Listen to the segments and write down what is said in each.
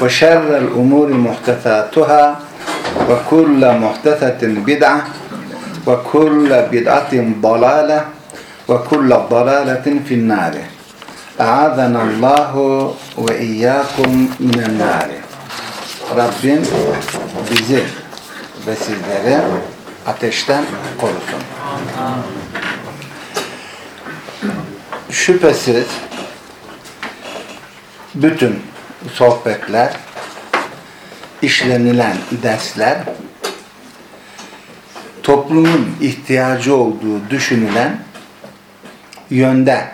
وشر الأمور محدثاتها وكل محدثة بدعة وكل بدعة ضلالة وكل ضلالة في النار. أعاذنا الله وإياكم من النار. Rabbim bizi ve sizleri ateşten korusun. Şüphesiz bütün sohbetler, işlenilen dersler toplumun ihtiyacı olduğu düşünülen yönde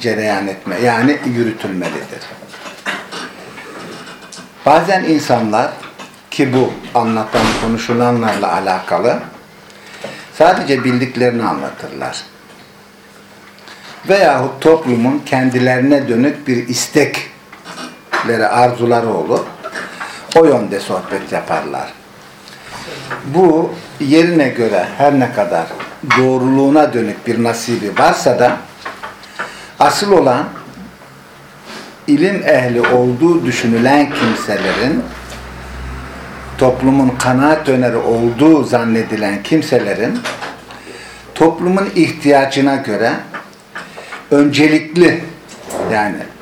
cereyan etme yani yürütülmelidir. Bazen insanlar ki bu anlatan konuşulanlarla alakalı sadece bildiklerini anlatırlar. Veyahut toplumun kendilerine dönük bir istekleri, arzuları olur. O yönde sohbet yaparlar. Bu yerine göre her ne kadar doğruluğuna dönük bir nasibi varsa da asıl olan ilim ehli olduğu düşünülen kimselerin toplumun kanaat öneri olduğu zannedilen kimselerin toplumun ihtiyacına göre öncelikli yani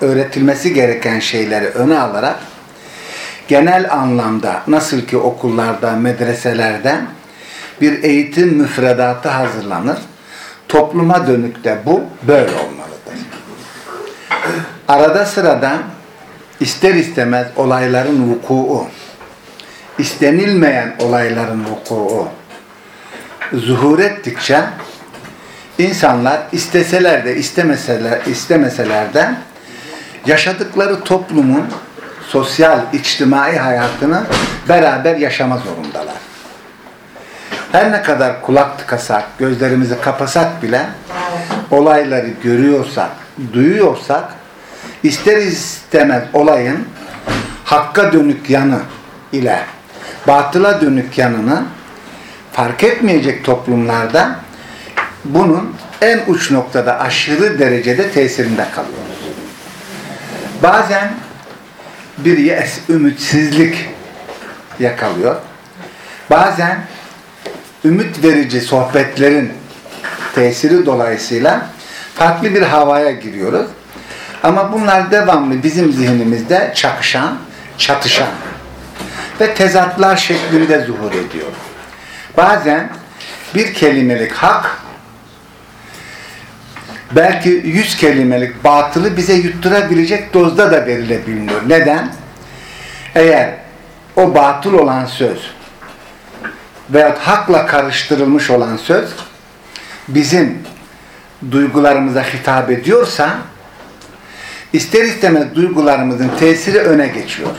öğretilmesi gereken şeyleri öne alarak genel anlamda nasıl ki okullarda, medreselerde bir eğitim müfredatı hazırlanır. Topluma dönük de bu böyle olmalıdır. Arada sırada ister istemez olayların vuku'u, istenilmeyen olayların vuku'u zuhur ettikçe insanlar isteseler de istemeseler, istemeseler de yaşadıkları toplumun sosyal, içtimai hayatını beraber yaşama zorundalar. Her ne kadar kulak tıkasak, gözlerimizi kapasak bile olayları görüyorsak, duyuyorsak ister istemez olayın hakka dönük yanı ile batıla dönük yanını fark etmeyecek toplumlarda bunun en uç noktada aşırı derecede tesirinde kalıyoruz. Bazen bir yes, ümitsizlik yakalıyor. Bazen ümit verici sohbetlerin tesiri dolayısıyla farklı bir havaya giriyoruz. Ama bunlar devamlı bizim zihnimizde çakışan, çatışan ve tezatlar şeklinde zuhur ediyor. Bazen bir kelimelik hak belki yüz kelimelik batılı bize yutturabilecek dozda da verilebiliyor. Neden? Eğer o batıl olan söz veyahut hakla karıştırılmış olan söz bizim duygularımıza hitap ediyorsa ister istemez duygularımızın tesiri öne geçiyor.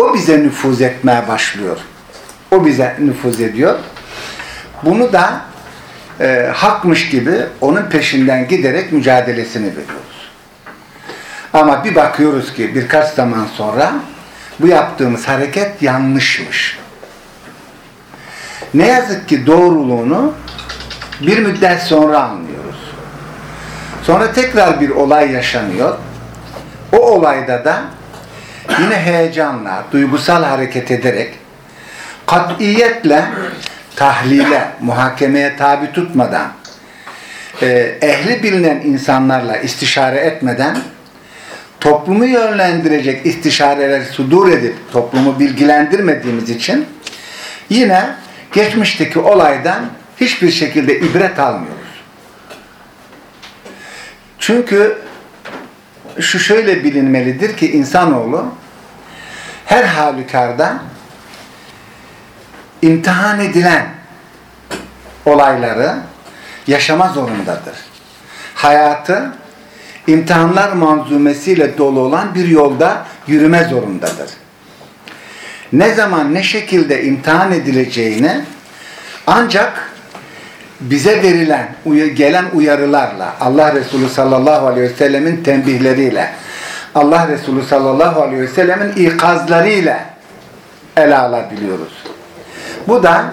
O bize nüfuz etmeye başlıyor. O bize nüfuz ediyor. Bunu da e, hakmış gibi onun peşinden giderek mücadelesini veriyoruz. Ama bir bakıyoruz ki birkaç zaman sonra bu yaptığımız hareket yanlışmış. Ne yazık ki doğruluğunu bir müddet sonra anlıyoruz. Sonra tekrar bir olay yaşanıyor. O olayda da yine heyecanla, duygusal hareket ederek katiyetle tahlile, muhakemeye tabi tutmadan e, ehli bilinen insanlarla istişare etmeden toplumu yönlendirecek istişareler sudur edip toplumu bilgilendirmediğimiz için yine geçmişteki olaydan hiçbir şekilde ibret almıyoruz. Çünkü şu şöyle bilinmelidir ki insanoğlu her halükarda imtihan edilen olayları yaşama zorundadır. Hayatı imtihanlar manzumesiyle dolu olan bir yolda yürüme zorundadır. Ne zaman ne şekilde imtihan edileceğini ancak bize verilen, gelen uyarılarla, Allah Resulü sallallahu aleyhi ve sellemin tembihleriyle, Allah Resulü sallallahu aleyhi ve sellemin ikazlarıyla ele alabiliyoruz. Bu da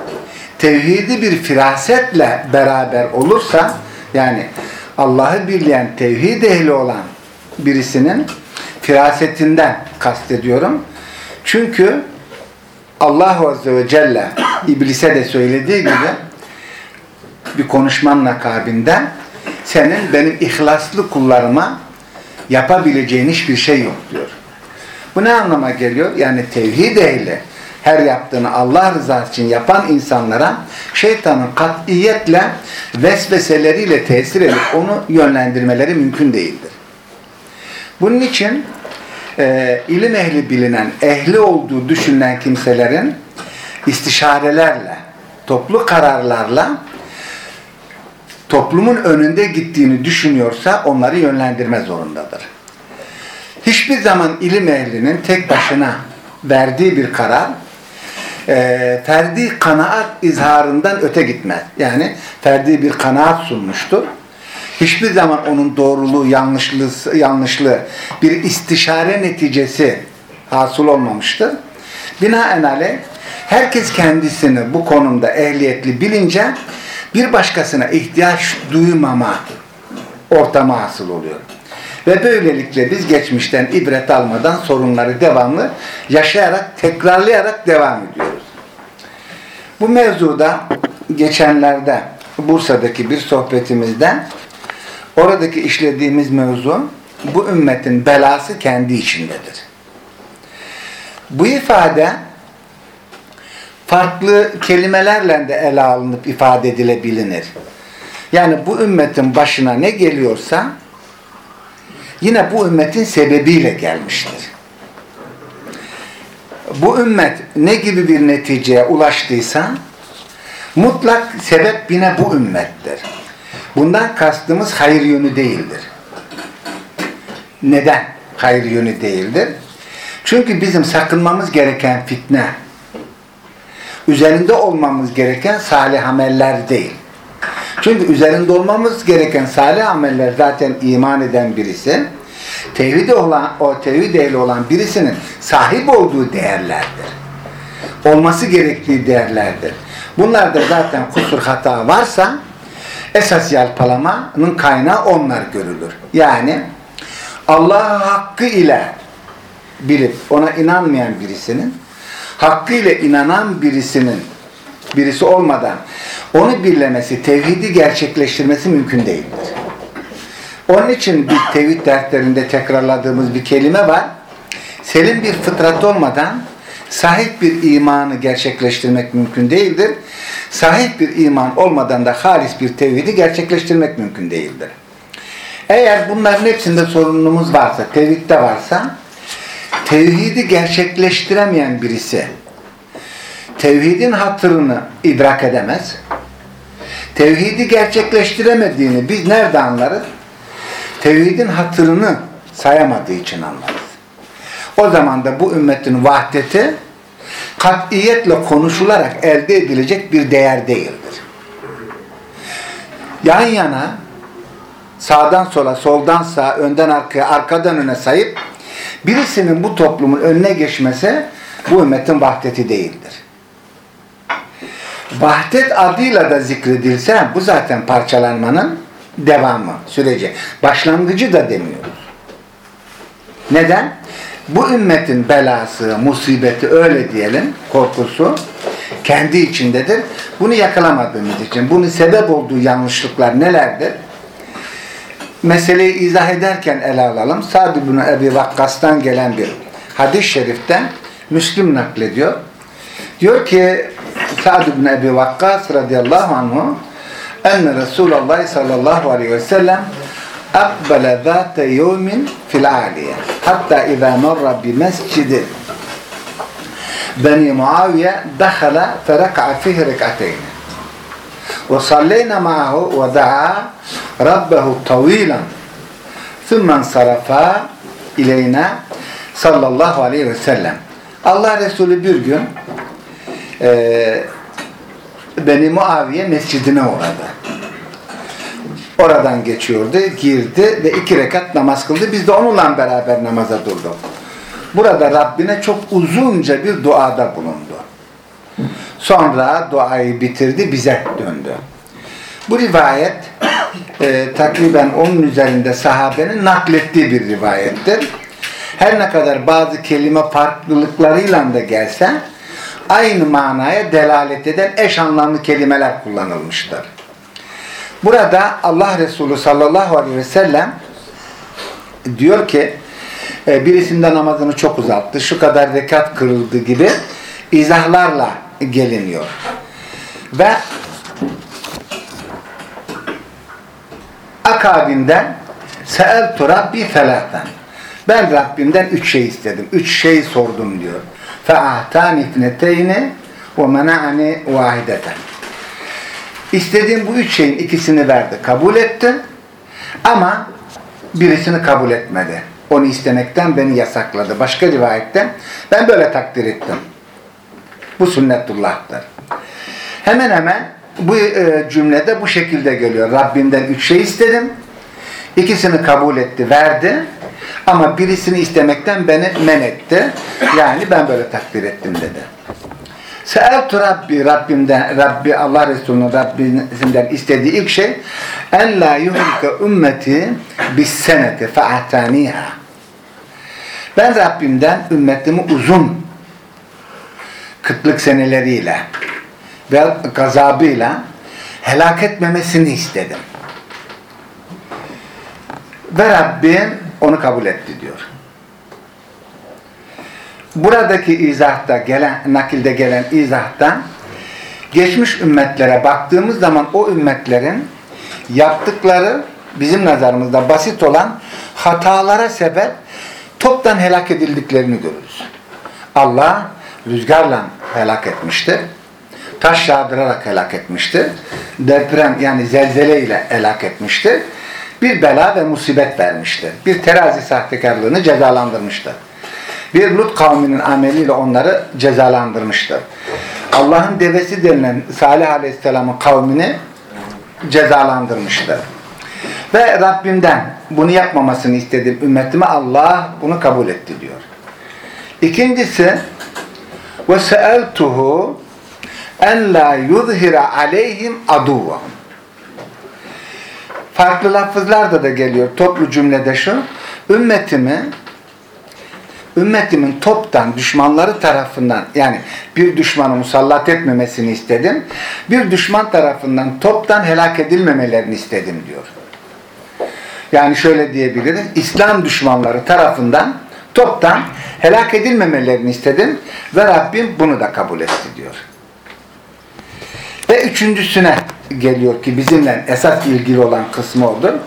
tevhidi bir firasetle beraber olursa, yani Allah'ı birleyen, tevhid ehli olan birisinin firasetinden kastediyorum. Çünkü Allah Azze ve Celle iblise de söylediği gibi bir konuşmanın akabinde senin benim ihlaslı kullarıma yapabileceğin hiçbir şey yok diyor. Bu ne anlama geliyor? Yani tevhid ehli her yaptığını Allah rızası için yapan insanlara şeytanın katiyetle vesveseleriyle tesir edip onu yönlendirmeleri mümkün değildir. Bunun için e, ilim ehli bilinen, ehli olduğu düşünülen kimselerin istişarelerle, toplu kararlarla toplumun önünde gittiğini düşünüyorsa onları yönlendirme zorundadır. Hiçbir zaman ilim ehlinin tek başına verdiği bir karar e, ferdi kanaat izharından öte gitmez. Yani ferdi bir kanaat sunmuştur. Hiçbir zaman onun doğruluğu, yanlışlığı, yanlışlığı bir istişare neticesi hasıl olmamıştır. Binaenaleyh herkes kendisini bu konumda ehliyetli bilince bir başkasına ihtiyaç duymama ortamı hasıl oluyor. Ve böylelikle biz geçmişten ibret almadan sorunları devamlı yaşayarak, tekrarlayarak devam ediyoruz. Bu mevzuda geçenlerde Bursa'daki bir sohbetimizde oradaki işlediğimiz mevzu bu ümmetin belası kendi içindedir. Bu ifade farklı kelimelerle de ele alınıp ifade edilebilir. Yani bu ümmetin başına ne geliyorsa yine bu ümmetin sebebiyle gelmiştir. Bu ümmet ne gibi bir neticeye ulaştıysa mutlak sebep yine bu ümmettir. Bundan kastımız hayır yönü değildir. Neden hayır yönü değildir? Çünkü bizim sakınmamız gereken fitne, üzerinde olmamız gereken salih ameller değil. Çünkü üzerinde olmamız gereken salih ameller zaten iman eden birisi, tevhid olan o tevhid ehli olan birisinin sahip olduğu değerlerdir. Olması gerektiği değerlerdir. Bunlarda zaten kusur hata varsa esas yalpalamanın kaynağı onlar görülür. Yani Allah hakkı ile bilip ona inanmayan birisinin hakkıyla inanan birisinin birisi olmadan onu birlemesi, tevhidi gerçekleştirmesi mümkün değildir. Onun için bir tevhid derslerinde tekrarladığımız bir kelime var. Selim bir fıtrat olmadan sahip bir imanı gerçekleştirmek mümkün değildir. Sahip bir iman olmadan da halis bir tevhidi gerçekleştirmek mümkün değildir. Eğer bunların hepsinde sorunumuz varsa, tevhidde varsa tevhidi gerçekleştiremeyen birisi tevhidin hatırını idrak edemez. Tevhidi gerçekleştiremediğini biz nerede anlarız? Tevhidin hatırını sayamadığı için anlarız. O zaman da bu ümmetin vahdeti katiyetle konuşularak elde edilecek bir değer değildir. Yan yana sağdan sola, soldan sağa, önden arkaya, arkadan öne sayıp Birisinin bu toplumun önüne geçmesi bu ümmetin vahdeti değildir. Vahdet adıyla da zikredilse bu zaten parçalanmanın devamı, süreci. Başlangıcı da demiyoruz. Neden? Bu ümmetin belası, musibeti öyle diyelim, korkusu kendi içindedir. Bunu yakalamadığımız için, bunun sebep olduğu yanlışlıklar nelerdir? Meseleyi izah ederken ele alalım. Sa'd ibn Ebi Vakkas'tan gelen bir hadis-i şeriften Müslüm naklediyor. Diyor ki Sa'd ibn Ebi Vakkas radıyallahu anhu enne Resulullah sallallahu aleyhi ve sellem akbele zâte yevmin fil âliye hatta izâ marra bi mescidi Beni Muaviye dakhala feraka'a fihi rek'ateyn ve sallayna ma'ahu ve da'a rabbehu tavilan thumma sarafa ileyna sallallahu aleyhi ve sellem. Allah Resulü bir gün e, Beni Muaviye mescidine uğradı. Oradan geçiyordu, girdi ve iki rekat namaz kıldı. Biz de onunla beraber namaza durduk. Burada Rabbine çok uzunca bir duada bulundu. Sonra duayı bitirdi, bize döndü. Bu rivayet e, takriben onun üzerinde sahabenin naklettiği bir rivayettir. Her ne kadar bazı kelime farklılıklarıyla da gelse aynı manaya delalet eden eş anlamlı kelimeler kullanılmıştır. Burada Allah Resulü sallallahu aleyhi ve sellem diyor ki e, birisinde namazını çok uzattı, şu kadar rekat kırıldı gibi izahlarla geliniyor. Ve akabinden seeltu Rabbi felahten ben Rabbimden üç şey istedim. Üç şey sordum diyor. فَاَعْتَانِ اِثْنَتَيْنِ وَمَنَعَنِ وَاحِدَةً İstediğim bu üç şeyin ikisini verdi. Kabul etti. Ama birisini kabul etmedi. Onu istemekten beni yasakladı. Başka rivayette ben böyle takdir ettim. Bu sünnetullah'tır. Hemen hemen bu e, cümlede bu şekilde geliyor. Rabbimden üç şey istedim. İkisini kabul etti, verdi. Ama birisini istemekten beni men etti. Yani ben böyle takdir ettim dedi. Seeltu Rabbi, Rabbimden, Rabbi Allah Resulü'nün Rabbisinden istediği ilk şey en la yuhlike ümmeti bis seneti fe'ataniha. Ben Rabbimden ümmetimi uzun kıtlık seneleriyle ve gazabıyla helak etmemesini istedim. Ve Rabbim onu kabul etti diyor. Buradaki izahta gelen, nakilde gelen izahtan geçmiş ümmetlere baktığımız zaman o ümmetlerin yaptıkları bizim nazarımızda basit olan hatalara sebep toptan helak edildiklerini görürüz. Allah rüzgarla helak etmişti. Taş yağdırarak helak etmişti. Deprem yani zelzele ile helak etmişti. Bir bela ve musibet vermişti. Bir terazi sahtekarlığını cezalandırmıştı. Bir Lut kavminin ameliyle onları cezalandırmıştı. Allah'ın devesi denilen Salih Aleyhisselam'ın kavmini cezalandırmıştı. Ve Rabbimden bunu yapmamasını istedim ümmetime Allah bunu kabul etti diyor. İkincisi seeltuhu en la yuzhira aleyhim aduvahum. Farklı lafızlarda da geliyor toplu cümlede şu. Ümmetimi ümmetimin toptan düşmanları tarafından yani bir düşmanı musallat etmemesini istedim. Bir düşman tarafından toptan helak edilmemelerini istedim diyor. Yani şöyle diyebiliriz. İslam düşmanları tarafından toptan helak edilmemelerini istedim ve Rabbim bunu da kabul etti diyor. Ve üçüncüsüne geliyor ki bizimle esas ilgili olan kısmı oldu.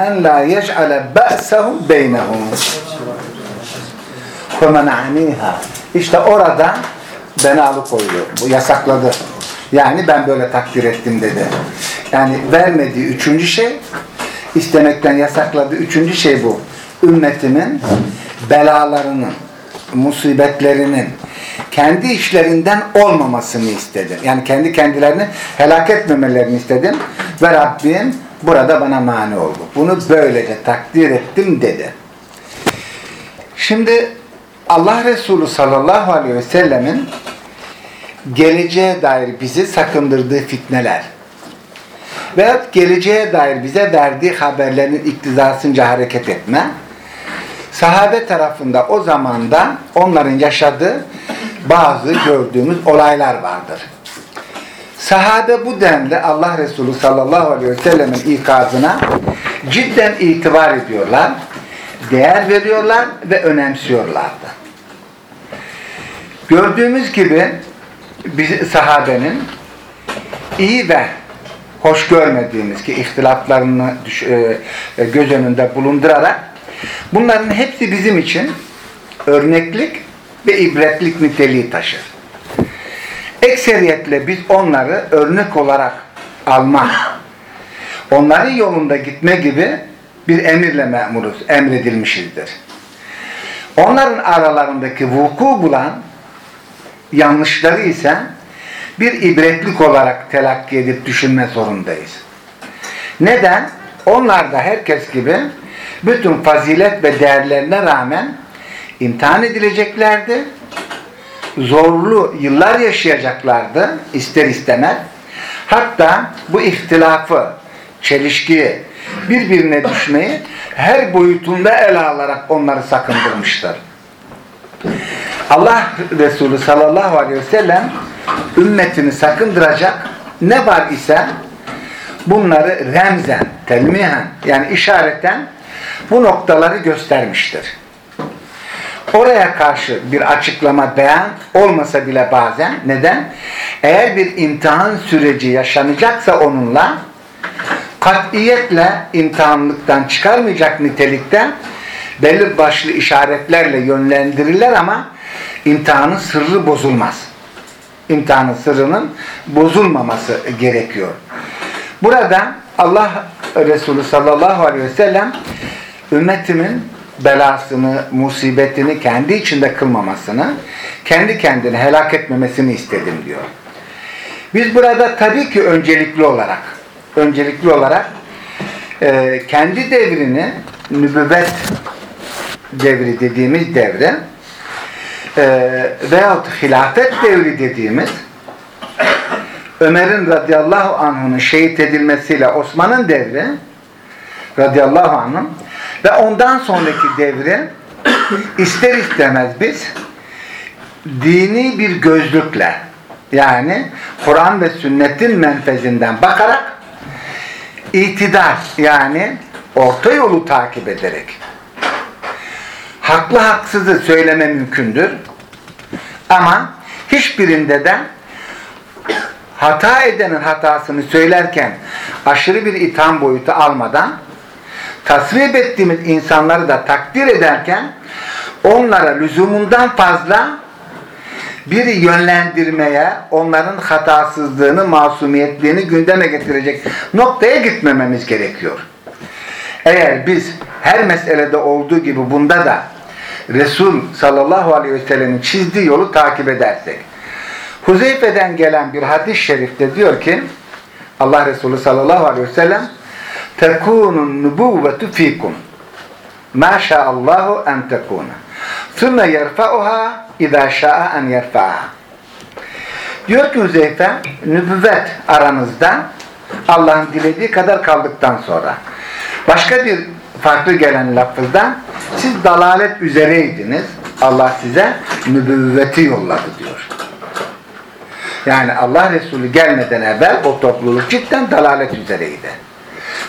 En la yec'ale ba'sehum beynehum. Ve mena'niha. İşte orada beni alıkoydu. Bu yasakladı. Yani ben böyle takdir ettim dedi. Yani vermediği üçüncü şey, istemekten yasakladığı üçüncü şey bu. Ümmetimin belalarının, musibetlerinin kendi işlerinden olmamasını istedim. Yani kendi kendilerini helak etmemelerini istedim. Ve Rabbim burada bana mani oldu. Bunu böylece takdir ettim dedi. Şimdi Allah Resulü sallallahu aleyhi ve sellemin geleceğe dair bizi sakındırdığı fitneler veyahut geleceğe dair bize verdiği haberlerin iktizasınca hareket etme sahabe tarafında o zamanda onların yaşadığı bazı gördüğümüz olaylar vardır. Sahabe bu denli Allah Resulü sallallahu aleyhi ve sellemin ikazına cidden itibar ediyorlar, değer veriyorlar ve önemsiyorlardı. Gördüğümüz gibi biz sahabenin iyi ve hoş görmediğimiz ki ihtilaflarını e, e, göz önünde bulundurarak bunların hepsi bizim için örneklik ve ibretlik niteliği taşır. Ekseriyetle biz onları örnek olarak alma, onların yolunda gitme gibi bir emirle memuruz, emredilmişizdir. Onların aralarındaki vuku bulan yanlışları ise bir ibretlik olarak telakki edip düşünme zorundayız. Neden? Onlar da herkes gibi bütün fazilet ve değerlerine rağmen imtihan edileceklerdi. Zorlu yıllar yaşayacaklardı ister istemez. Hatta bu ihtilafı, çelişkiyi, birbirine düşmeyi her boyutunda ele alarak onları sakındırmıştır. Allah Resulü sallallahu aleyhi ve sellem ümmetini sakındıracak ne var ise bunları remzen, telmihen yani işareten bu noktaları göstermiştir. Oraya karşı bir açıklama beyan olmasa bile bazen neden? Eğer bir imtihan süreci yaşanacaksa onunla katiyetle imtihanlıktan çıkarmayacak nitelikte belli başlı işaretlerle yönlendirirler ama imtihanın sırrı bozulmaz. İmtihanın sırrının bozulmaması gerekiyor. Burada Allah Resulü sallallahu aleyhi ve sellem ümmetimin belasını, musibetini kendi içinde kılmamasını, kendi kendini helak etmemesini istedim diyor. Biz burada tabii ki öncelikli olarak öncelikli olarak e, kendi devrini nübüvvet devri dediğimiz devre e, veyahut hilafet devri dediğimiz Ömer'in radıyallahu anh'ın şehit edilmesiyle Osman'ın devri radıyallahu anh'ın ve ondan sonraki devri ister istemez biz dini bir gözlükle yani Kur'an ve sünnetin menfezinden bakarak itidal yani orta yolu takip ederek haklı haksızı söyleme mümkündür. Ama hiçbirinde de hata edenin hatasını söylerken aşırı bir itham boyutu almadan tasvip ettiğimiz insanları da takdir ederken onlara lüzumundan fazla bir yönlendirmeye, onların hatasızlığını, masumiyetliğini gündeme getirecek noktaya gitmememiz gerekiyor. Eğer biz her meselede olduğu gibi bunda da Resul sallallahu aleyhi ve sellemin çizdiği yolu takip edersek. Huzeyfe'den gelen bir hadis-i şerifte diyor ki Allah Resulü sallallahu aleyhi ve sellem tekunun nubuvvetu fikum ma şa'allahu en tekuna thumme yerfa'uha idâ şa'a en yerfa'ha diyor ki Huzeyfe nübüvvet aranızda Allah'ın dilediği kadar kaldıktan sonra başka bir farklı gelen lafızda siz dalalet üzereydiniz. Allah size nübüvveti yolladı diyor. Yani Allah Resulü gelmeden evvel o topluluk cidden dalalet üzereydi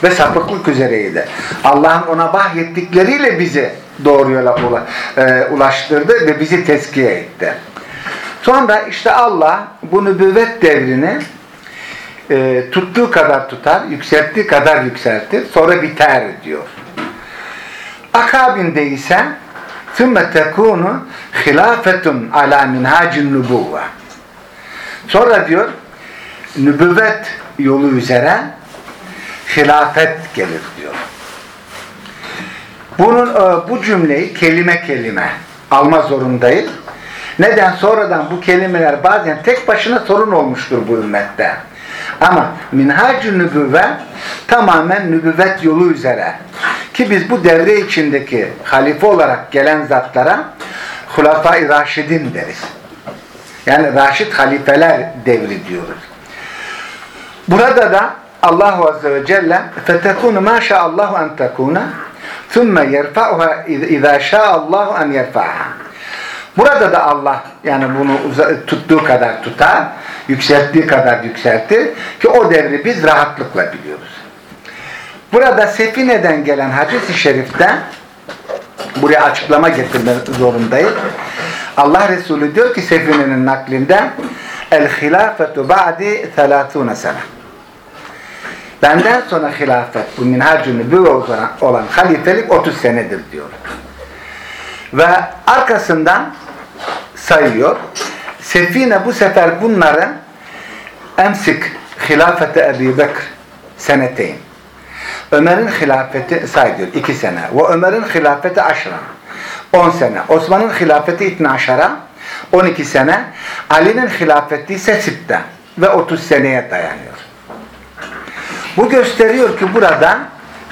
Ve sapıklık üzereydi. Allah'ın ona vahyettikleriyle bizi doğru yola e, ulaştırdı ve bizi teskiye etti. Sonra işte Allah bu nübüvvet devrini e, tuttuğu kadar tutar, yükselttiği kadar yükseltir, sonra biter diyor. Akabinde ise ثُمَّ تَكُونُ خِلَافَةٌ عَلَى مِنْهَاجِ النُّبُوَّةِ Sonra diyor, nübüvvet yolu üzere hilafet gelir diyor. Bunun e, bu cümleyi kelime kelime alma zorundayız. Neden? Sonradan bu kelimeler bazen tek başına sorun olmuştur bu ümmette. Ama minhacü nübüvve tamamen nübüvvet yolu üzere Ki biz bu devre içindeki halife olarak gelen zatlara Hulafai Raşidin deriz. Yani Raşid halifeler devri diyoruz. Burada da Allahu Azze ve Celle فَتَكُونُ مَا شَاءَ اللّٰهُ أَنْ تَكُونَ ثُمَّ يَرْفَعُهَا اِذَا شَاءَ اللّٰهُ أَنْ يَرْفَعَهَا Burada da Allah yani bunu tuttuğu kadar tutar, yükselttiği kadar yükseltir ki o devri biz rahatlıkla biliyoruz. Burada Sefine'den gelen hadis-i şerifte buraya açıklama getirmek zorundayız. Allah Resulü diyor ki Sefine'nin naklinde El hilafetu ba'di 30 sene. Benden sonra hilafet bu minhacü nübüvve olan halifelik 30 senedir diyor. Ve arkasından sayıyor. Sefine bu sefer bunları emsik hilafete Ebu Bekr seneteyn. Ömer'in hilafeti say diyor. iki sene. Ve Ömer'in hilafeti aşra. On sene. Osman'ın hilafeti itne aşara. On iki sene. Ali'nin hilafeti ise sitte. Ve otuz seneye dayanıyor. Bu gösteriyor ki burada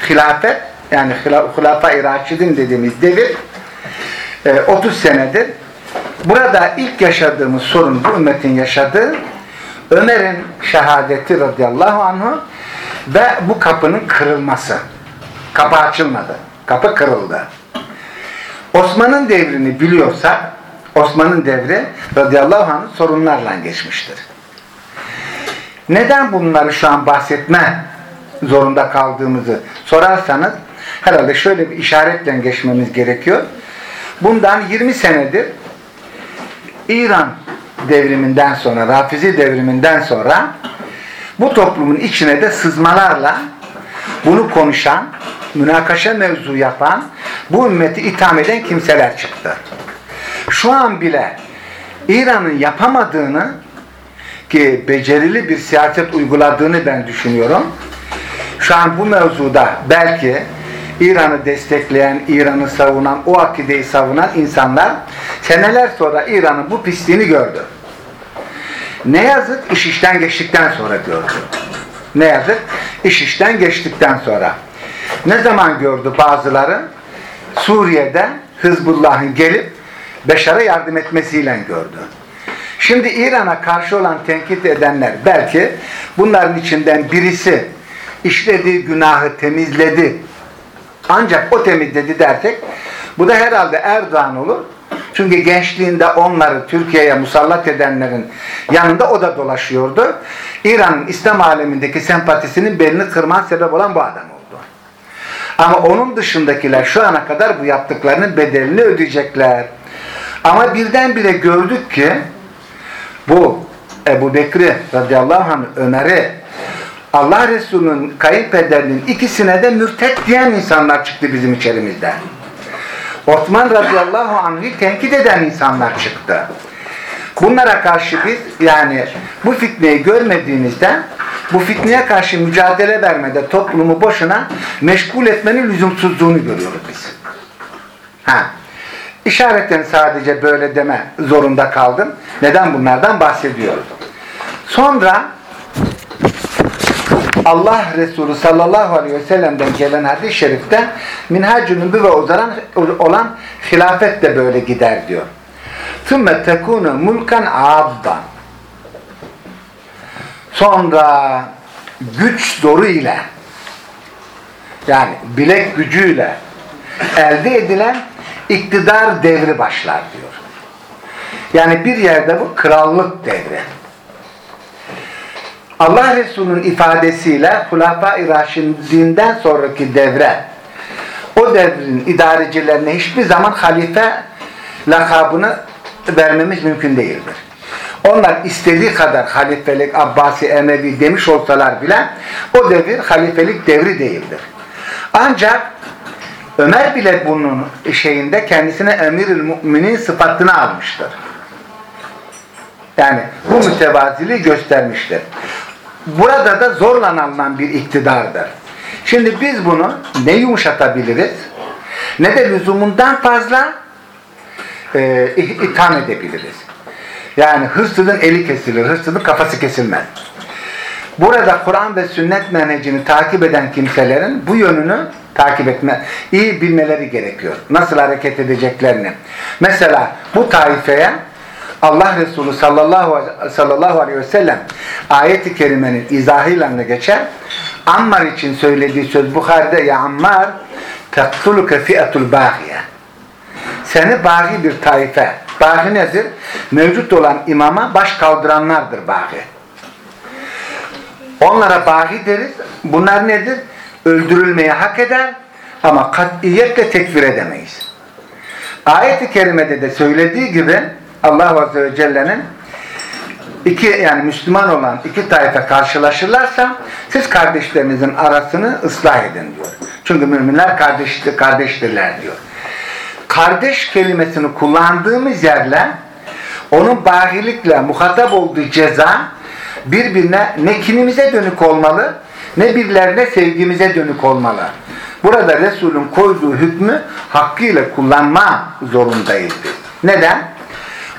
hilafet yani Hulafa-i Raşidin dediğimiz devir 30 e, senedir. Burada ilk yaşadığımız sorun bu ümmetin yaşadığı Ömer'in şehadeti radıyallahu anh'u ve bu kapının kırılması. Kapı açılmadı. Kapı kırıldı. Osman'ın devrini biliyorsak Osman'ın devri radıyallahu anh sorunlarla geçmiştir. Neden bunları şu an bahsetme zorunda kaldığımızı sorarsanız herhalde şöyle bir işaretle geçmemiz gerekiyor. Bundan 20 senedir İran devriminden sonra, Rafizi devriminden sonra bu toplumun içine de sızmalarla bunu konuşan, münakaşa mevzu yapan, bu ümmeti itham eden kimseler çıktı. Şu an bile İran'ın yapamadığını ki becerili bir siyaset uyguladığını ben düşünüyorum. Şu an bu mevzuda belki İran'ı destekleyen, İran'ı savunan, o akideyi savunan insanlar seneler sonra İran'ın bu pisliğini gördü. Ne yazık iş işten geçtikten sonra gördü. Ne yazık iş işten geçtikten sonra. Ne zaman gördü bazıları? Suriye'de Hızbullah'ın gelip Beşar'a yardım etmesiyle gördü. Şimdi İran'a karşı olan tenkit edenler belki bunların içinden birisi işlediği günahı temizledi. Ancak o temizledi dersek bu da herhalde Erdoğan olur. Çünkü gençliğinde onları Türkiye'ye musallat edenlerin yanında o da dolaşıyordu. İran'ın İslam alemindeki sempatisinin belini kırman sebep olan bu adam oldu. Ama onun dışındakiler şu ana kadar bu yaptıklarının bedelini ödeyecekler. Ama birdenbire gördük ki bu Ebu Bekri radıyallahu anh Ömer'i Allah Resulü'nün kayınpederinin ikisine de mürtet diyen insanlar çıktı bizim içerimizden. Osman radıyallahu anh'ı tenkit eden insanlar çıktı. Bunlara karşı biz yani bu fitneyi görmediğimizde bu fitneye karşı mücadele vermede toplumu boşuna meşgul etmenin lüzumsuzluğunu görüyoruz biz. Ha. İşaretten sadece böyle deme zorunda kaldım. Neden bunlardan bahsediyoruz? Sonra Allah Resulü sallallahu aleyhi ve sellem'den gelen hadis-i şerifte minhacü nübüvve uzaran olan hilafet de böyle gider diyor. ثُمَّ تَكُونَ mulkan abdan. Sonra güç zoru ile yani bilek gücüyle elde edilen iktidar devri başlar diyor. Yani bir yerde bu krallık devri. Allah Resulü'nün ifadesiyle Hulafai Raşidinden sonraki devre o devrin idarecilerine hiçbir zaman halife lakabını vermemiz mümkün değildir. Onlar istediği kadar halifelik, Abbasi, Emevi demiş olsalar bile o devir halifelik devri değildir. Ancak Ömer bile bunun şeyinde kendisine emirül müminin sıfatını almıştır. Yani bu mütevaziliği göstermiştir burada da zorla alınan bir iktidardır. Şimdi biz bunu ne yumuşatabiliriz ne de lüzumundan fazla e, itham edebiliriz. Yani hırsızın eli kesilir, hırsızın kafası kesilmez. Burada Kur'an ve sünnet menhecini takip eden kimselerin bu yönünü takip etme, iyi bilmeleri gerekiyor. Nasıl hareket edeceklerini. Mesela bu taifeye Allah Resulü sallallahu, sallallahu aleyhi ve sellem ayeti kerimenin izahıyla geçer. Ammar için söylediği söz Bukhari'de ya Ammar tektuluke fi'etul bağiye seni bagi bir taife. Bagi nedir? Mevcut olan imama baş kaldıranlardır bagi. Onlara bagi deriz. Bunlar nedir? Öldürülmeyi hak eder ama katiyetle tekfir edemeyiz. Ayet-i kerimede de söylediği gibi Allah Azze ve Celle'nin iki yani Müslüman olan iki taife karşılaşırlarsa siz kardeşlerinizin arasını ıslah edin diyor. Çünkü müminler kardeştir, kardeştirler diyor. Kardeş kelimesini kullandığımız yerle onun bahilikle muhatap olduğu ceza birbirine ne kinimize dönük olmalı ne birilerine sevgimize dönük olmalı. Burada Resul'ün koyduğu hükmü hakkıyla kullanma zorundayız biz. Neden?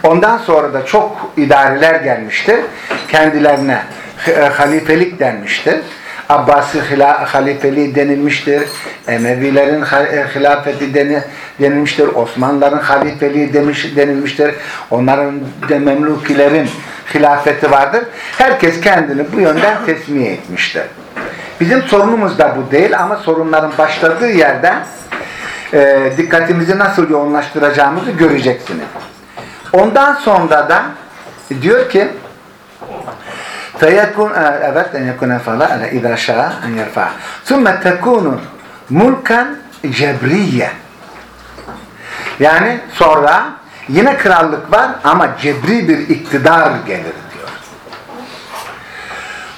Ondan sonra da çok idareler gelmiştir. Kendilerine e, halifelik denmiştir. Abbasi halifeliği denilmiştir. Emevilerin e, hilafeti denilmiştir. Osmanlıların halifeliği demiş, denilmiştir. Onların de Memlukilerin hilafeti vardır. Herkes kendini bu yönden tesmiye etmiştir. Bizim sorunumuz da bu değil ama sorunların başladığı yerden e, dikkatimizi nasıl yoğunlaştıracağımızı göreceksiniz. Ondan sonra da diyor ki فيكون evet en yekune fala ala idâ şa'a en yerfa. Sümme tekunu mulkan cebriye. Yani sonra yine krallık var ama cebri bir iktidar gelir diyor.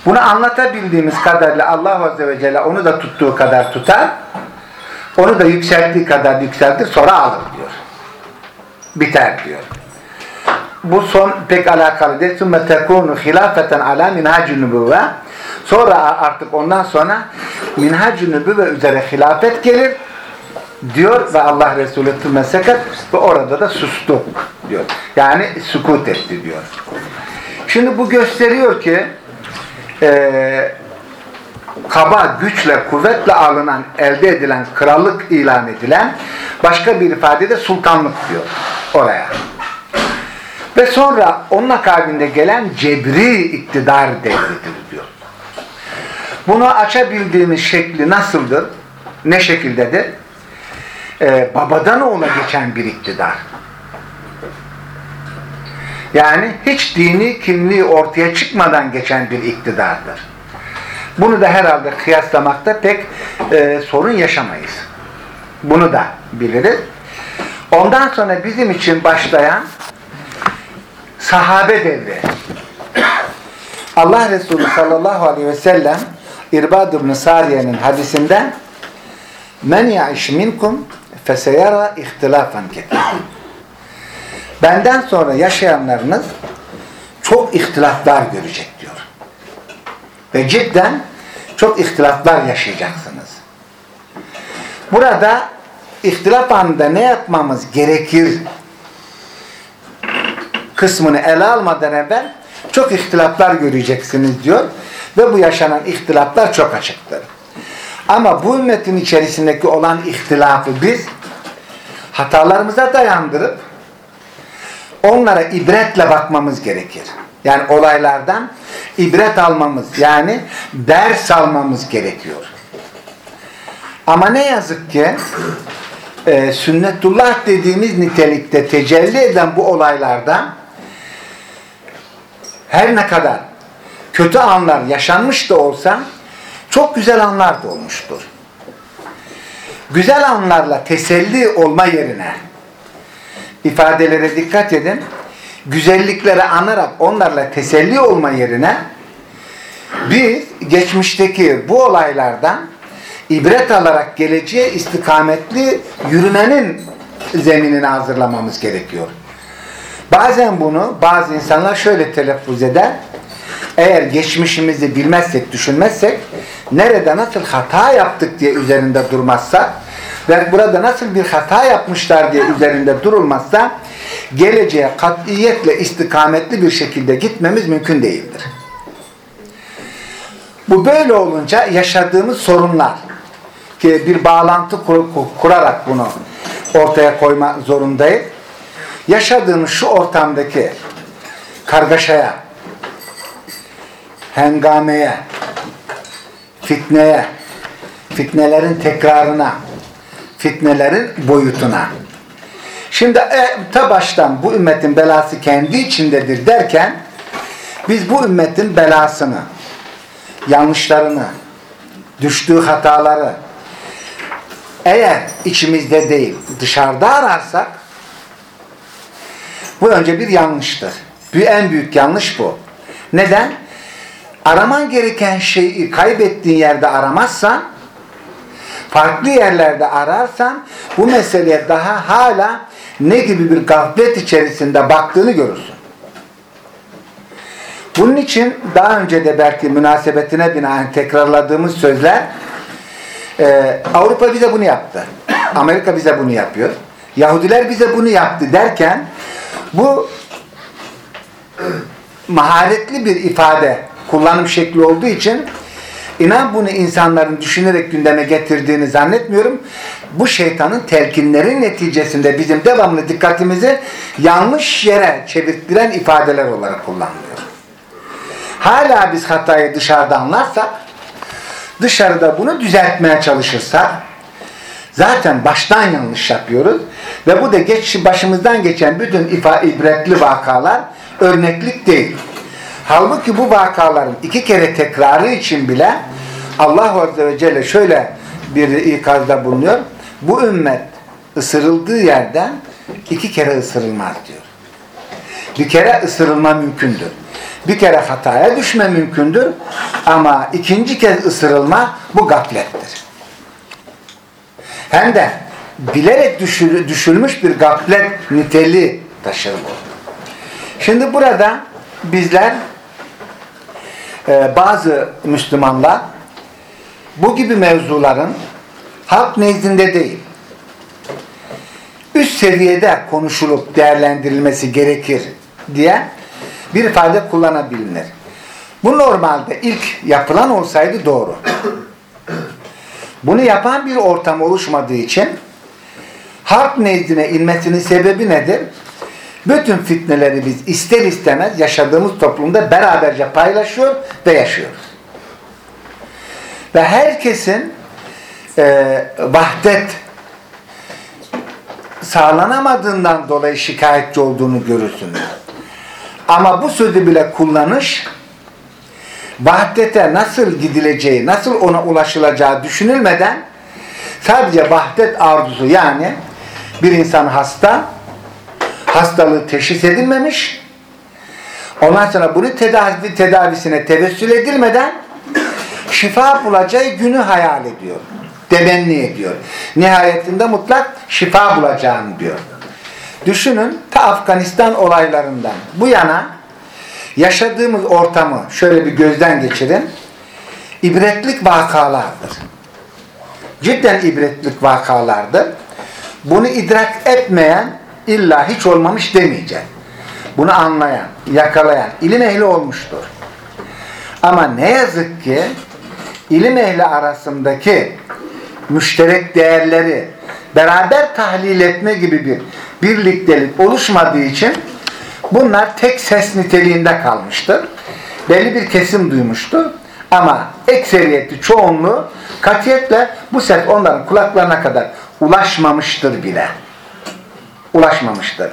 Bunu anlatabildiğimiz kadarıyla Allah Azze ve Celle onu da tuttuğu kadar tutar. Onu da yükselttiği kadar yükseltir sonra alır diyor. Biter diyor bu son pek alakalı değil. ثُمَّ تَكُونُ خِلَافَةً عَلَى مِنْهَاجُ النُّبُوَّةِ Sonra artık ondan sonra minhac-ı nübüvve üzere hilafet gelir diyor ve Allah Resulü tümmesekat ve orada da sustu diyor. Yani sukut etti diyor. Şimdi bu gösteriyor ki e, kaba, güçle, kuvvetle alınan, elde edilen, krallık ilan edilen başka bir ifadede sultanlık diyor oraya. Ve sonra onun akabinde gelen cebri iktidar devridir diyor. Bunu açabildiğimiz şekli nasıldır? Ne şekildedir? Ee, babadan oğula geçen bir iktidar. Yani hiç dini kimliği ortaya çıkmadan geçen bir iktidardır. Bunu da herhalde kıyaslamakta pek e, sorun yaşamayız. Bunu da biliriz. Ondan sonra bizim için başlayan sahabe devri. Allah Resulü sallallahu aleyhi ve sellem İrbad ibn Sariye'nin hadisinden men ya'iş minkum feseyara ihtilafan ketir. Benden sonra yaşayanlarınız çok ihtilaflar görecek diyor. Ve cidden çok ihtilaflar yaşayacaksınız. Burada ihtilaf anında ne yapmamız gerekir kısmını ele almadan evvel çok ihtilaflar göreceksiniz diyor. Ve bu yaşanan ihtilaflar çok açıktır. Ama bu ümmetin içerisindeki olan ihtilafı biz hatalarımıza dayandırıp onlara ibretle bakmamız gerekir. Yani olaylardan ibret almamız yani ders almamız gerekiyor. Ama ne yazık ki e, sünnetullah dediğimiz nitelikte tecelli eden bu olaylarda her ne kadar kötü anlar yaşanmış da olsa çok güzel anlar da olmuştur. Güzel anlarla teselli olma yerine ifadelere dikkat edin. Güzelliklere anarak onlarla teselli olma yerine biz geçmişteki bu olaylardan ibret alarak geleceğe istikametli yürümenin zeminini hazırlamamız gerekiyor. Bazen bunu bazı insanlar şöyle telaffuz eder. Eğer geçmişimizi bilmezsek, düşünmezsek, nerede nasıl hata yaptık diye üzerinde durmazsak ve burada nasıl bir hata yapmışlar diye üzerinde durulmazsa geleceğe katiyetle istikametli bir şekilde gitmemiz mümkün değildir. Bu böyle olunca yaşadığımız sorunlar ki bir bağlantı kur, kurarak bunu ortaya koyma zorundayız. Yaşadığımız şu ortamdaki kargaşaya, hengameye, fitneye, fitnelerin tekrarına, fitnelerin boyutuna. Şimdi e, ta baştan bu ümmetin belası kendi içindedir derken biz bu ümmetin belasını, yanlışlarını, düştüğü hataları eğer içimizde değil dışarıda ararsak bu önce bir yanlıştır. En büyük yanlış bu. Neden? Araman gereken şeyi kaybettiğin yerde aramazsan farklı yerlerde ararsan bu meseleye daha hala ne gibi bir gaflet içerisinde baktığını görürsün. Bunun için daha önce de belki münasebetine binaen tekrarladığımız sözler e, Avrupa bize bunu yaptı. Amerika bize bunu yapıyor. Yahudiler bize bunu yaptı derken bu maharetli bir ifade kullanım şekli olduğu için inan bunu insanların düşünerek gündeme getirdiğini zannetmiyorum. Bu şeytanın telkinleri neticesinde bizim devamlı dikkatimizi yanlış yere çevirttiren ifadeler olarak kullanılıyor. Hala biz hatayı dışarıda anlarsak dışarıda bunu düzeltmeye çalışırsak zaten baştan yanlış yapıyoruz ve bu da geç, başımızdan geçen bütün ifa, ibretli vakalar örneklik değil. Halbuki bu vakaların iki kere tekrarı için bile Allah Azze ve Celle şöyle bir ikazda bulunuyor. Bu ümmet ısırıldığı yerden iki kere ısırılmaz diyor. Bir kere ısırılma mümkündür. Bir kere hataya düşme mümkündür ama ikinci kez ısırılma bu gaflettir. Hem de bilerek düşülmüş bir gaflet niteli taşır bu. Şimdi burada bizler e, bazı Müslümanlar bu gibi mevzuların halk nezdinde değil üst seviyede konuşulup değerlendirilmesi gerekir diye bir ifade kullanabilir. Bu normalde ilk yapılan olsaydı doğru. Bunu yapan bir ortam oluşmadığı için halk nezdine inmesinin sebebi nedir? Bütün fitneleri biz ister istemez yaşadığımız toplumda beraberce paylaşıyor ve yaşıyoruz. Ve herkesin e, vahdet sağlanamadığından dolayı şikayetçi olduğunu görürsünüz. Ama bu sözü bile kullanış vahdete nasıl gidileceği, nasıl ona ulaşılacağı düşünülmeden sadece vahdet arzusu yani bir insan hasta hastalığı teşhis edilmemiş ondan sonra bunu tedavi, tedavisine tevessül edilmeden şifa bulacağı günü hayal ediyor. Demenni ediyor. Nihayetinde mutlak şifa bulacağını diyor. Düşünün ta Afganistan olaylarından bu yana yaşadığımız ortamı şöyle bir gözden geçirin. İbretlik vakalardır. Cidden ibretlik vakalardır. Bunu idrak etmeyen illa hiç olmamış demeyecek. Bunu anlayan, yakalayan, ilim ehli olmuştur. Ama ne yazık ki ilim ehli arasındaki müşterek değerleri beraber tahlil etme gibi bir birliktelik oluşmadığı için bunlar tek ses niteliğinde kalmıştır. Belli bir kesim duymuştur. Ama ekseriyeti, çoğunluğu katiyetle bu ses onların kulaklarına kadar ulaşmamıştır bile. Ulaşmamıştır.